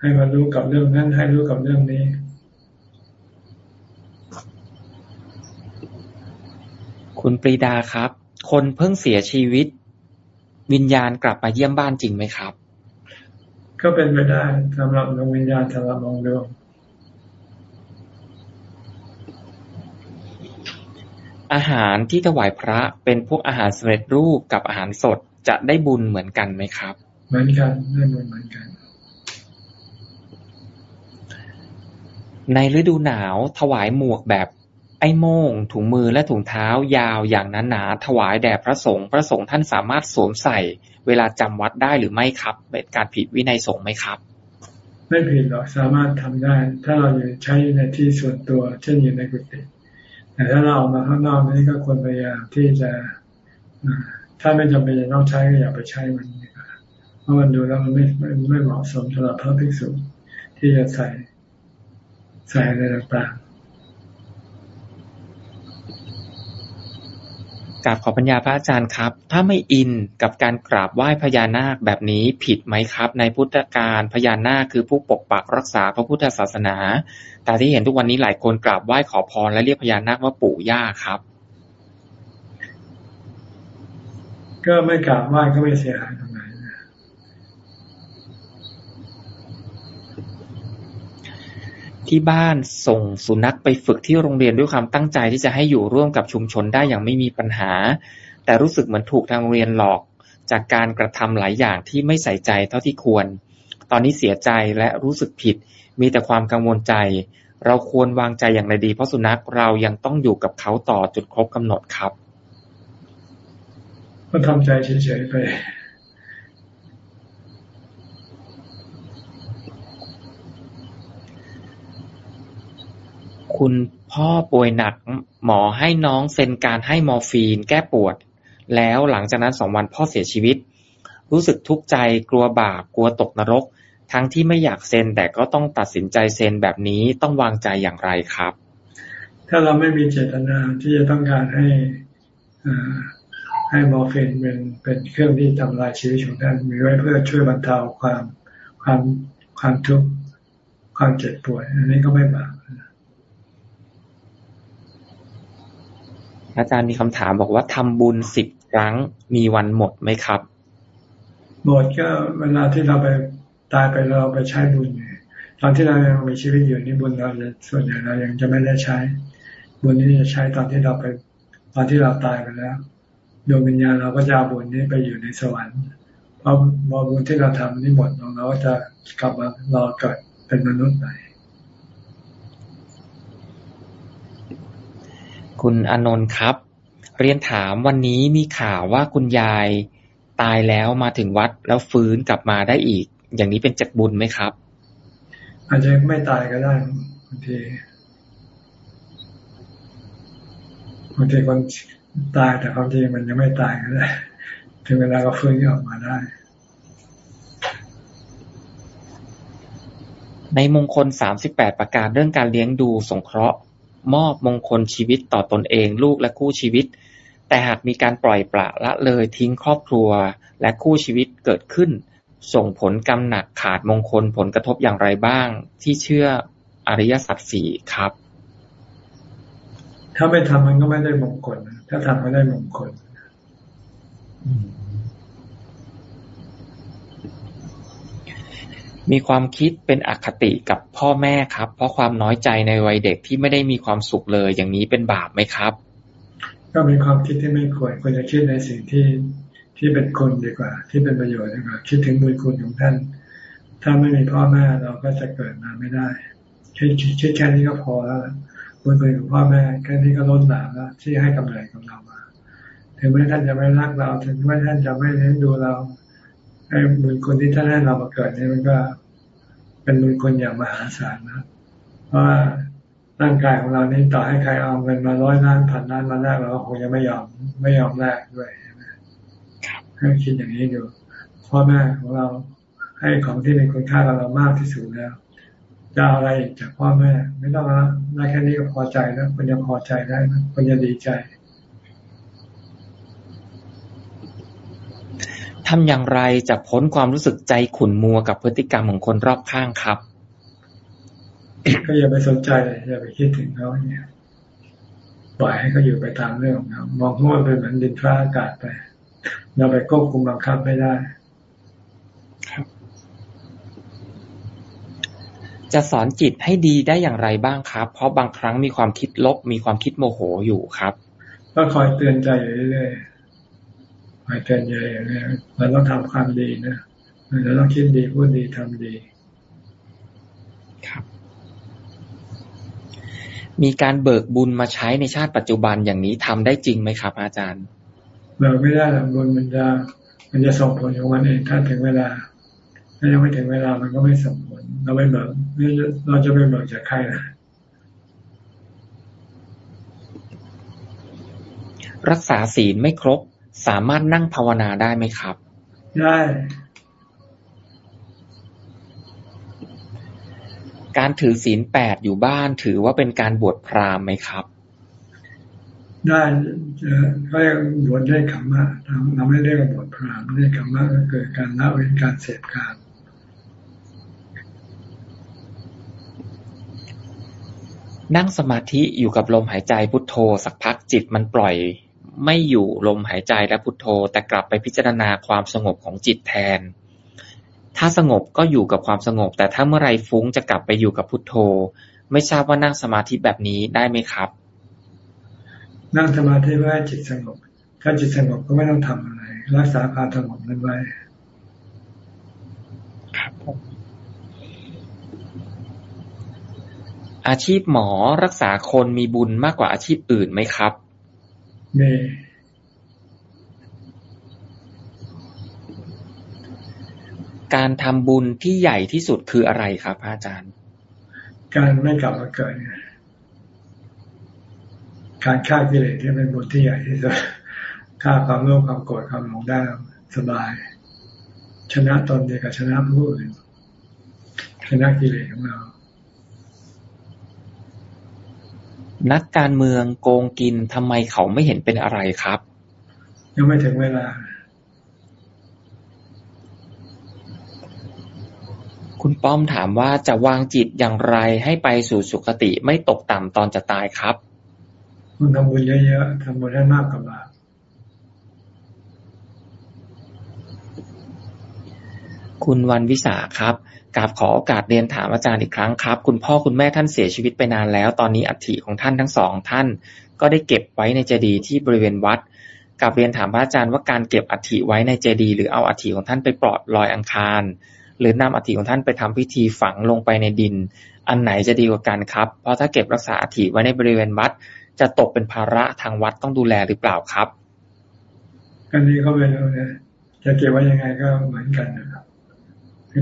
ให้มันรู้กับเรื่องนั้น ให้รู้กับเรื่องนี้คุณปรีดาครับ คนเพิ่งเสียชีวิต วิญญาณกลับมาเยี่ยมบ้านจริงไหมครับ ก็เป็นไปได้สำหรับดวงวิญญาณสำหรับมองดวงอาหารที่ถวายพระเป็นพวกอาหารสำเร็จรูปกับอาหารสดจะได้บุญเหมือนกันไหมครับ เหมือนกันได้บุญเหมือนกัน ในฤดูหนาวถวายหมวกแบบ ไอ้โม่ง ถุงมือและถุงเท้ายาวอย่างนั้นหนาถวายแด่พระสงฆ์ พระสงฆ์ท่านสามารถสวมใส่ เวลาจำวัดได้หรือไม่ครับ เป็นการผิดวินัยสงฆ์ไหมครับ ไม่ผิดหรอก สามารถทำได้ ถ้าเราอยู่ใช้ในที่ส่วนตัว เช่นอยู่ในกุฏิ แต่ถ้าเราออกมาข้างนอกนี่ก็ควรพยายามที่จะ ถ้าไม่จำเป็นจะต้องใช้ก็อย่าไปใช้มันเพราะมันดูแล้วมันไม่ไม่เหมาะสมสำหรับพระภิกษุที่จะใส่ใส่อะไรต่าง กราบขอปัญญาพระอาจารย์ครับ ถ้าไม่อินกับการกราบไหว้พญานาคแบบนี้ผิดไหมครับ ในพุทธการพญานาคคือผู้ปกปักรักษาพระพุทธศาสนา แต่ที่เห็นทุกวันนี้หลายคนกราบไหว้ขอพรและเรียกพญานาคว่าปู่ย่าครับ ก็ไม่กราบไหว้ก็ไม่เสียหายตรงไหน ที่บ้านส่งสุนัขไปฝึกที่โรงเรียนด้วยความตั้งใจที่จะให้อยู่ร่วมกับชุมชนได้อย่างไม่มีปัญหา แต่รู้สึกเหมือนถูกทางโรงเรียนหลอก จากการกระทำหลายอย่างที่ไม่ใส่ใจเท่าที่ควร ตอนนี้เสียใจและรู้สึกผิด มีแต่ความกังวลใจ เราควรวางใจอย่างไรดี เพราะสุนัขเรายังต้องอยู่กับเขาต่อจุดครบกำหนดครับก็ทำใจเฉยๆไป คุณพ่อป่วยหนัก หมอให้น้องเซ็นการให้มอร์ฟีนแก้ปวด แล้วหลังจากนั้นสองวันพ่อเสียชีวิต รู้สึกทุกข์ใจกลัวบาปกลัวตกนรก ทั้งที่ไม่อยากเซ็นแต่ก็ต้องตัดสินใจเซ็นแบบนี้ต้องวางใจอย่างไรครับ ถ้าเราไม่มีเจตนาที่จะต้องการให้ให้มอร์ฟีนเป็นเป็นเครื่องที่ทำลายชีวิตของท่านมีไว้เพื่อช่วยบรรเทาความความความทุกข์ความเจ็บป่วยอันนี้ก็ไม่บาป อาจารย์มีคำถามบอกว่าทำบุญสิบครั้งมีวันหมดไหมครับ หมดก็เวลาที่เราไปตายไปเราไปใช้บุญตอนที่เรายังมีชีวิตอยู่นี่บุญเราส่วนใหญ่เรายังจะไม่ได้ใช้ บุญนี้จะใช้ตอนที่เราไป ตอนที่เราตายไปแล้วดวงวิญญาณเราก็จะเอาบุญนี้ไปอยู่ในสวรรค์เพราะบุญที่เราทำนี่หมดเราก็จะกลับมารอเกิดเป็นมนุษย์ใหม่ คุณอนนท์ครับ เรียนถามวันนี้มีข่าวว่าคุณยายตายแล้วมาถึงวัดแล้วฟื้นกลับมาได้อีก อย่างนี้เป็นจักบุญไหมครับ อาจจะไม่ตายก็ได้บางทีบางทีคนตายแต่ความจริงมันยังไม่ตายก็ได้ถึงเวลาก็ฟื้นออกมาได้ ในมงคลสามสิบแปดประการเรื่องการเลี้ยงดูสงเคราะห์ มอบมงคลชีวิตต่อตนเอง ลูกและคู่ชีวิต แต่หากมีการปล่อยปละละเลยทิ้งครอบครัวและคู่ชีวิตเกิดขึ้น ส่งผลกำหนักขาดมงคลผลกระทบอย่างไรบ้าง ที่เชื่ออริยสัจสี่ครับ ถ้าไม่ทำมันก็ไม่ได้มงคลถ้าทำก็ได้มงคล มีความคิดเป็นอคติกับพ่อแม่ครับ เพราะความน้อยใจในวัยเด็กที่ไม่ได้มีความสุขเลย อย่างนี้เป็นบาปไหมครับ ก็มีความคิดที่ไม่ควรควรจะคิดในสิ่งที่ที่เป็นคนดีกว่า ที่เป็นประโยชน์ดีกว่า คิดถึงบุญคุณของท่าน ถ้าไม่มีพ่อแม่เราก็จะเกิดมาไม่ได้คิดคิดแค่นี้ก็พอแล้วบุญคุณของพ่อแม่แค่นี้ก็ล้นหลามแล้วที่ให้กำเนิดกับเรามา ถึงแม้ท่านจะไม่รักเรา ถึงแม้ท่านจะไม่เลี้ยงดูเรา ไอ้บุญคุณที่ท่านให้เรามาเกิดนี่มันก็ เป็นบุญคุณอย่างมหาศาลนะเพราะว่าร่างกายของเรานี่ต่อให้ใครเอาเงินมาร้อยล้านพันล้านมาแลกเราก็คงจะไม่ยอมไม่ยอมแลกด้วยให้คิดอย่างนี้ดูพ่อแม่ของเราให้ของที่มีคุณค่ากับเรามากที่สุดแล้วจะเอาอะไรจากพ่อแม่ ไม่ต้องละได้แค่นี้ก็พอใจแล้วคนจะพอใจได้คนจะดีใจ ทำอย่างไรจะพ้นความรู้สึกใจขุ่นมัวกับพฤติกรรมของคนรอบข้างครับ ก็อย่าไปสนใจอย่าไปคิดถึงเขาเนี่ยปล่อยให้เขาอยู่ไปตามเรื่องของเขามองว่าเป็นเหมือนดินฟ้าอากาศไป เราไปควบคุมบังคับไม่ได้จะสอนจิตให้ดีได้อย่างไรบ้างครับ เพราะบางครั้งมีความคิดลบ มีความคิดโมโหอยู่ครับ ก็คอยเตือนใจอยู่เรื่อยๆ คอยเตือนใจอยู่เรื่อยๆเราต้องทำความดีนะเราต้องคิดดีพูดดีทำดี ครับ มีการเบิกบุญมาใช้ในชาติปัจจุบันอย่างนี้ทำได้จริงไหมครับ อาจารย์ เบิกไม่ได้หรอกบุญมันจะ มันจะส่งผลของมันเองถ้าถึงเวลา ถ้ายังไม่ถึงเวลามันก็ไม่ส่งผล เราไม่เบิกเราจะไม่เบิกจากใครนะรักษาศีลไม่ครบ สามารถนั่งภาวนาได้ไหมครับ ได้ การถือศีลแปดอยู่บ้านถือว่าเป็นการบวชพราหมณ์ไหมครับ ได้จะก็เรียกบวชได้ขมมะเราไม่เรียกว่าบวชพราหมณ์เรียกขมมะก็เกิดการละเว้นการเสพการนั่งสมาธิอยู่กับลมหายใจพุทโธสักพักจิตมันปล่อย ไม่อยู่ลมหายใจและพุทโธ แต่กลับไปพิจารณาความสงบของจิตแทน ถ้าสงบก็อยู่กับความสงบ แต่ถ้าเมื่อไรฟุ้งจะกลับไปอยู่กับพุทโธ ไม่ทราบว่านั่งสมาธิแบบนี้ได้ไหมครับ นั่งสมาธิไว้จิตสงบ ถ้าจิตสงบก็ไม่ต้องทำอะไร รักษาความสงบนั้นไว้ครับผมอาชีพหมอรักษาคนมีบุญมากกว่าอาชีพอื่นไหมครับ มี การทำบุญที่ใหญ่ที่สุดคืออะไรครับอาจารย์ การไม่กลับมาเกิดไงการฆ่ากิเลสที่เป็นบุญที่ใหญ่ที่สุดฆ่าความโลภความโกรธความหลงได้สบาย ชนะตนเดียวกับชนะผู้อื่นชนะกิเลสของเรา นักการเมืองโกงกินทำไมเขาไม่เห็นเป็นอะไรครับ ยังไม่ถึงเวลา คุณป้อมถามว่าจะวางจิตอย่างไรให้ไปสู่สุคติไม่ตกต่ำตอนจะตายครับ คุณทำบุญเยอะๆทำบุญให้มากกว่าบาปคุณวันวิสาครับ กราบขอโอกาสเรียนถามอาจารย์อีกครั้งครับ คุณพ่อคุณแม่ท่านเสียชีวิตไปนานแล้ว ตอนนี้อัฐิของท่านทั้งสองท่าน ก็ได้เก็บไว้ในเจดีย์ที่บริเวณวัดกราบเรียนถามพระอาจารย์ว่าการเก็บอัฐิไว้ในเจดีย์หรือเอาอัฐิของท่านไปปลอดลอยอังคาร หรือนำอัฐิของท่านไปทำพิธีฝังลงไปในดิน อันไหนจะดีกว่ากันครับ เพราะถ้าเก็บรักษาอัฐิไว้ในบริเวณวัด จะตกเป็นภาระทางวัดต้องดูแลหรือเปล่าครับอันนี้ก็ไม่รู้นะจะเก็บไว้ยังไงก็เหมือนกันนะครับ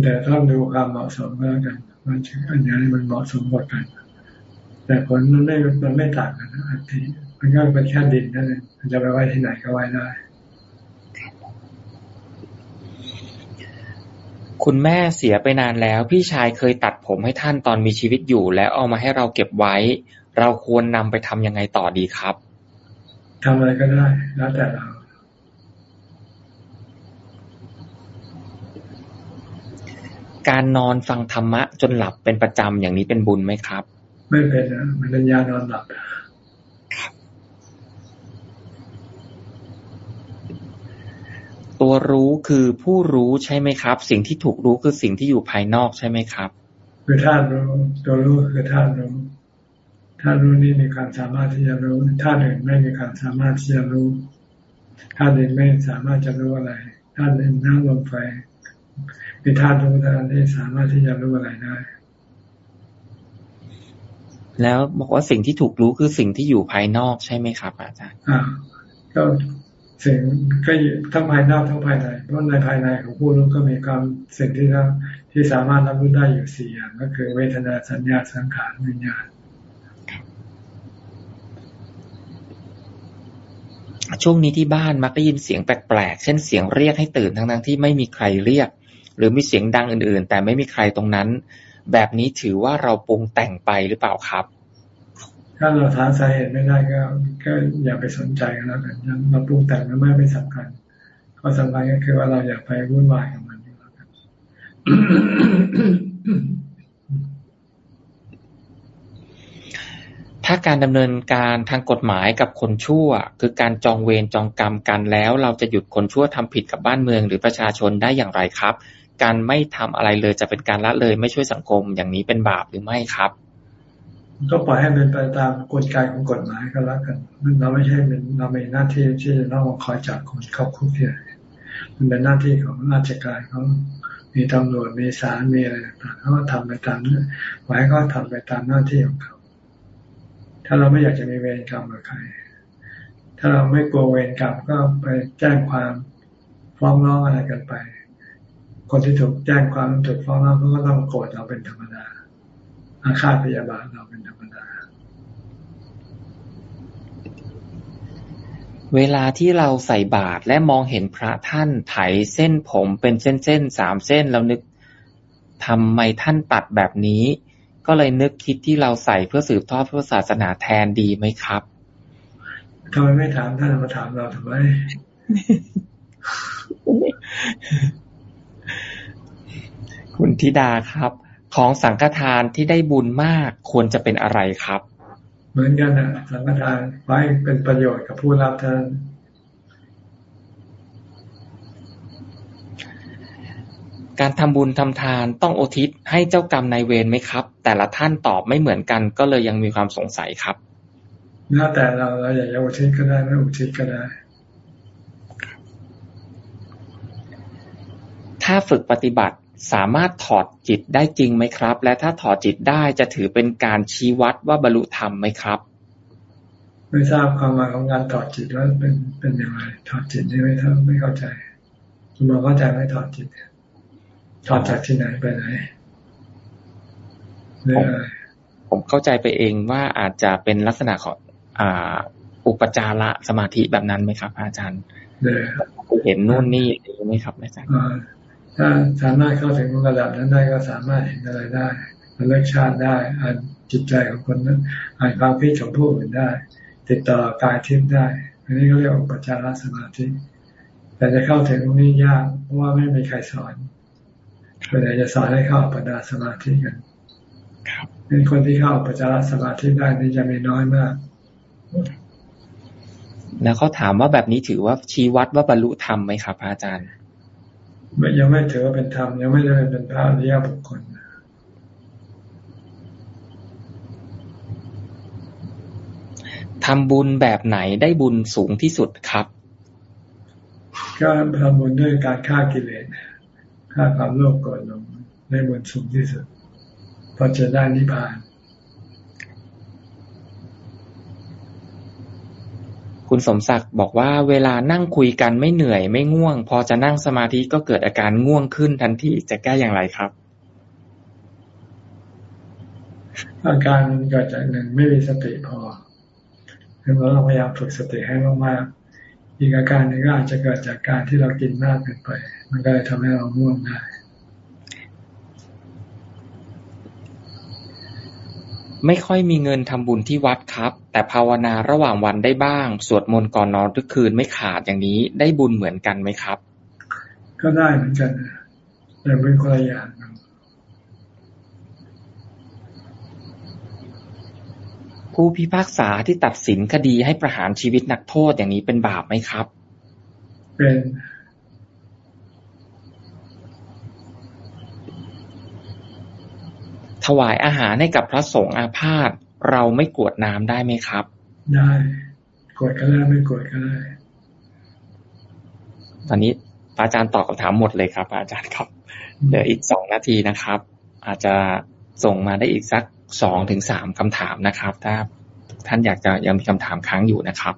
แต่ต้องดูความเหมาะสมก็แล้วกันว่าอันนี้มันเหมาะสมกว่ากัน แต่ผลมันไม่มันไม่ต่างกันนะอันที่มันก็เป็นแค่ดินนั่นเองมันจะไปไว้ที่ไหนก็ไว้ได้ คุณแม่เสียไปนานแล้ว พี่ชายเคยตัดผมให้ท่านตอนมีชีวิตอยู่ แล้วเอามาให้เราเก็บไว้ เราควรนำไปทำยังไงต่อดีครับทำอะไรก็ได้ แล้วแต่เรา การนอนฟังธรรมะจนหลับเป็นประจำอย่างนี้เป็นบุญไหมครับ ไม่เป็นนะมันเป็นยานอนหลับตัวรู้คือผู้รู้ใช่ไหมครับ สิ่งที่ถูกรู้คือสิ่งที่อยู่ภายนอกใช่ไหมครับ คือธาตุรู้ ตัวรู้คือธาตุรู้ธาตุรู้นี่มีความสามารถที่จะรู้ธาตุอื่นไม่มีความสามารถที่จะรู้ธาตุอื่นไม่สามารถจะรู้อะไรธาตุอื่นน้ำลมไฟ มีธาตุรู้เท่านั้นที่สามารถที่จะรู้อะไรได้ แล้วบอกว่าสิ่งที่ถูกรู้คือสิ่งที่อยู่ภายนอกใช่ไหมครับ อาจารย์อ่าก็สิ่งก็ทั้งภายนอกทั้งภายในเพราะในภายในของผู้รู้ก็มีความสิ่งที่ที่สามารถรับรู้ได้อยู่สี่อย่างก็คือ เวทนาสัญญาสังขารวิญญาณช่วงนี้ที่บ้านมักได้ยินเสียงแปลกๆ เช่นเสียงเรียกให้ตื่นทั้งๆที่ไม่มีใครเรียก หรือมีเสียงดังอื่นๆ แต่ไม่มีใครตรงนั้น แบบนี้ถือว่าเราปรุงแต่งไปหรือเปล่าครับ ถ้าเราทานสาเหตุไม่ได้ก็ ก็อย่าไปสนใจกันแล้วกันเราปรุงแต่งแล้วไม่ไม่สำคัญข้อสำคัญก็คือว่าเราอย่าไปวุ่นวายกับมันแล้วกันถ้าการดำเนินการทางกฎหมายกับคนชั่ว คือการจองเวรจองกรรมกันแล้ว เราจะหยุดคนชั่วทำผิดกับบ้านเมืองหรือประชาชนได้อย่างไรครับ การไม่ทำอะไรเลยจะเป็นการละเลยไม่ช่วยสังคมอย่างนี้เป็นบาปหรือไม่ครับ ก็ปล่อยให้เป็นไปตามกฎกของกฎหมายก็แล้วกันเราไม่ใช่เป็นเราไม่หน้าที่ที่จะต้องคอยจับคนเข้าคุกที่ไหนมันเป็นหน้าที่ของราชการเขามีตำรวจมีศาลมีอะไรต่างๆเขาก็ทำไปตามนั้นไว้ก็ทำไปตามหน้าที่ของเขาถ้าเราไม่อยากจะมีเวรกรรมกับใคร ถ้าเราไม่กลัวเวรกรรมก็ไปแจ้งความฟ้องร้องอะไรกันไป คนที่ถูกแจ้งความถูกฟ้องร้องเขาก็ต้องโกรธเราเป็นธรรมดา อาฆาตพยาบาทเราเป็นธรรมดา เวลาที่เราใส่บาตรและมองเห็นพระท่านไถเส้นผมเป็นเส้นๆสามเส้นเรานึกทำไมท่านตัดแบบนี้ ก็เลยนึกคิดที่เราใส่เพื่อสืบทอดพุทธศาสนาแทนดีไหมครับทำไมไม่ถามท่านมาถามเราทำไม คุณธิดาครับ ของสังฆทานที่ได้บุญมากควรจะเป็นอะไรครับ เหมือนกันนะสังฆทานไว้เป็นประโยชน์กับผู้รับท่านการทำบุญทำทานต้องอุทิศให้เจ้ากรรมนายเวรไหมครับ แต่ละท่านตอบไม่เหมือนกันก็เลยยังมีความสงสัยครับแล้วแต่เราเราอยากจะอุทิศก็ได้ไม่อุทิศก็ได้ ถ้าฝึกปฏิบัติ สามารถถอดจิตได้จริงไหมครับ และถ้าถอดจิตได้จะถือเป็นการชี้วัดว่าบรรลุธรรมไหมครับ ไม่ทราบความหมายของการถอดจิตว่าเป็นเป็นยังไงถอดจิตนี่ไม่เท่าไม่เข้าใจคุณมองเข้าใจไหมถอดจิตถอดจากที่ไหนไปไหนผมผมเข้าใจไปเองว่าอาจจะเป็นลักษณะของอ่า อุปจาระสมาธิแบบนั้นไหมครับ อาจารย์เห็นนู่นนี่ไหมครับอาจารย์ ถ้าสามารถเข้าถึงระดับนั้นได้ก็สามารถเห็นอะไรได้เลิกชาติได้อ่านจิตใจของคนนั้นอ่านความคิดของผู้อื่นได้ ติดต่อกายทิพย์ได้ อันนี้ก็เรียกว่าปัจจารสมาธิ แต่จะเข้าถึงตรงนี้ยากเพราะว่าไม่มีใครสอนเวลาจะสอนให้เข้าปัญญาสมาธิกันเป็นคนที่เข้าปัจจารสมาธิได้นี่จะมีน้อยมาก แล้วเขาถามว่าแบบนี้ถือว่าชี้วัดว่าบรรลุธรรมไหมครับอาจารย์ ยังไม่ถือว่าเป็นธรรมยังไม่ได้เป็นพระอริยบุคคลทำบุญแบบไหนได้บุญสูงที่สุดครับก็ทำบุญด้วยการฆ่ากิเลสฆ่าความโลภโกรธลงได้บุญสูงที่สุดพอจะได้นิพพาน คุณสมศักดิ์บอกว่าเวลานั่งคุยกันไม่เหนื่อยไม่ง่วง พอจะนั่งสมาธิก็เกิดอาการง่วงขึ้นทันทีจะแก้อย่างไรครับ อาการเกิดจากหนึ่งไม่มีสติพอคือเราพยายามฝึกสติให้มากๆอีกอาการหนึ่งก็อาจจะเกิดจากการที่เรากินมากเกินไป มันก็เลยทำให้เราง่วงได้ ไม่ค่อยมีเงินทำบุญที่วัดครับ แต่ภาวนาระหว่างวันได้บ้าง สวดมนต์ก่อนนอนทุกคืนไม่ขาดอย่างนี้ได้บุญเหมือนกันไหมครับ ก็ได้เหมือนกันแต่เป็นคนละอย่างผู้พิพากษาที่ตัดสินคดีให้ประหารชีวิตนักโทษอย่างนี้เป็นบาปไหมครับ เป็น ถวายอาหารให้กับพระสงฆ์อาพาธเราไม่กวดน้ำได้ไหมครับ ได้กวดก็ได้ไม่กวดก็ได้ ตอนนี้อาจารย์ตอบคำถามหมดเลยครับ อาจารย์ครับเหลืออีกสองนาทีนะครับ อาจจะส่งมาได้อีกสักสองถึงสามคำถามนะครับ ถ้าท่านอยากจะยังมีคำถามค้างอยู่นะครับ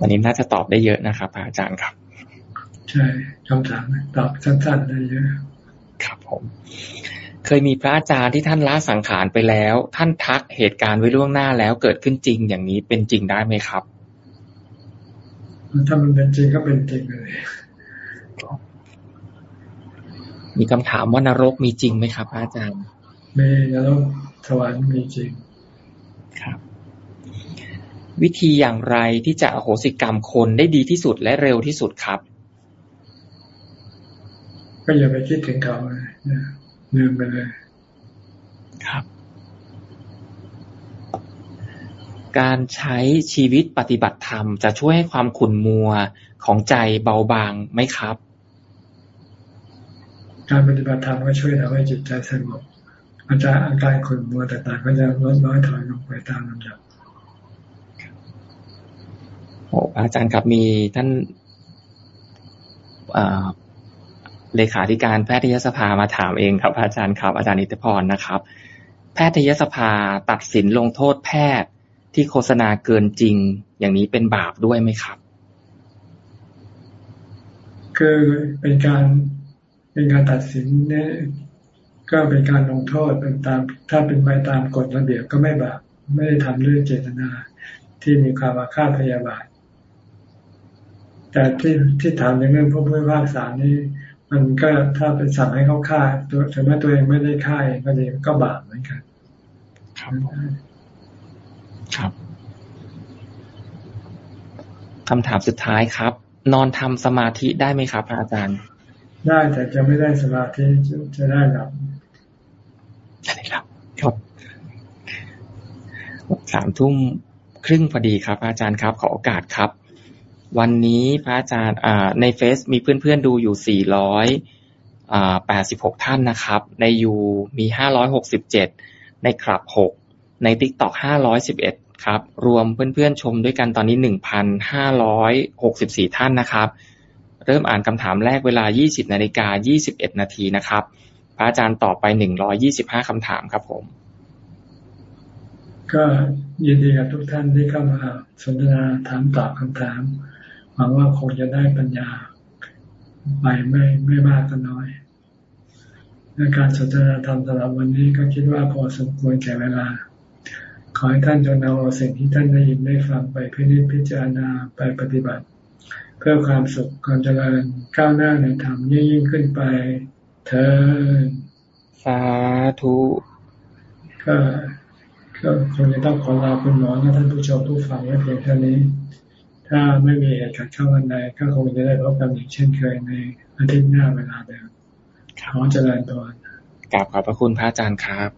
วันนี้น่าจะตอบได้เยอะนะครับอาจารย์ครับ ใช่คำถามตอบสั้นๆได้เยอะครับผม เคยมีพระอาจารย์ที่ท่านละสังขารไปแล้ว ท่านทักเหตุการณ์ไว้ล่วงหน้าแล้วเกิดขึ้นจริงอย่างนี้เป็นจริงได้ไหมครับ ถ้ามันเป็นจริงก็เป็นจริงเลยมีคำถามว่านรกมีจริงไหมครับพระอาจารย์มีนรกสวรรค์มีจริงครับ วิธีอย่างไรที่จะอโหสิกรรมคนได้ดีที่สุดและเร็วที่สุดครับ ก็อย่าไปคิดถึงเขาลืมไปเลย ครับ การใช้ชีวิตปฏิบัติธรรม จะช่วยให้ความขุ่นมัวของใจเบาบางไหมครับ การปฏิบัติธรรมก็ช่วยทำให้จิตใจสงบอาจารย์อาการขุ่นมัวต่างๆก็จะลดน้อยถอยลงไปตามลำดับโอ้อาจารย์ครับมีท่าน เลขาธิการแพทยสภามาถามเองครับอาจารย์ครับอาจารย์นิติพรนะครับ แพทยสภาตัดสินลงโทษแพทย์ที่โฆษณาเกินจริง อย่างนี้เป็นบาปด้วยไหมครับ คือเป็นการเป็นการตัดสินเนี่ยก็เป็นการลงโทษเป็นตาม ถ้าเป็นไปตามกฎระเบียบก็ไม่บาปไม่ได้ทำด้วยเจตนา ที่มีความอาฆาตพยาบาทแต่ที่ที่ถามในเรื่องผู้พิพากษานี่ มันก็ถ้าเป็นสั่งให้เขาฆ่าตัวถึงแม้ตัวเองไม่ได้ฆ่าเองก็ดีก็บาปเหมือนกัน ครับครับคำถามสุดท้ายครับ นอนทำสมาธิได้ไหมครับพระอาจารย์ ได้แต่จะไม่ได้สมาธิจะได้หลับจะได้หลับครับสามทุ่มครึ่งพอดีครับ อาจารย์ครับ ขอโอกาสครับ วันนี้พระอาจารย์ในเฟซมีเพื่อนๆดูอยู่ 486 ท่านนะครับ ในยูมี 567 ในคลับ 6 ในติ๊กต็อก511 ครับ รวมเพื่อนๆชมด้วยกันตอนนี้ 1,564 ท่านนะครับ เริ่มอ่านคำถามแรกเวลา 20นาฬิกา21 นาทีนะครับ พระอาจารย์ตอบไป 125คำถามครับผม ก็ยินดีกับทุกท่านที่เข้ามาสนทนาถามตอบคำถาม หวังว่าคงจะได้ปัญญาไปไม่ไม่มากก็น้อยในการสนทนาธรรมสำหรับวันนี้ก็คิดว่าพอสมควรแก่เวลา ขอให้ท่านจงนำเอาสิ่งที่ท่านได้ยินได้ฟังไปพิจิตพิจารณาไปปฏิบัติ เพื่อความสุขความเจริญก้าวหน้าในธรรมยิ่งขึ้นไป เธอสาธุก็ก็คงจะต้องขอลาคุณหมอและท่านผู้ชมผู้ฟังไว้เพียงเท่านี้ ถ้าไม่มีเหตุการณ์เข้าวันใดก็คงจะได้พบกันอย่างเช่นเคยในอาทิตย์หน้าเวลาเดิมขอเจริญตัวกราบขอบพระคุณพระอาจารย์ครับ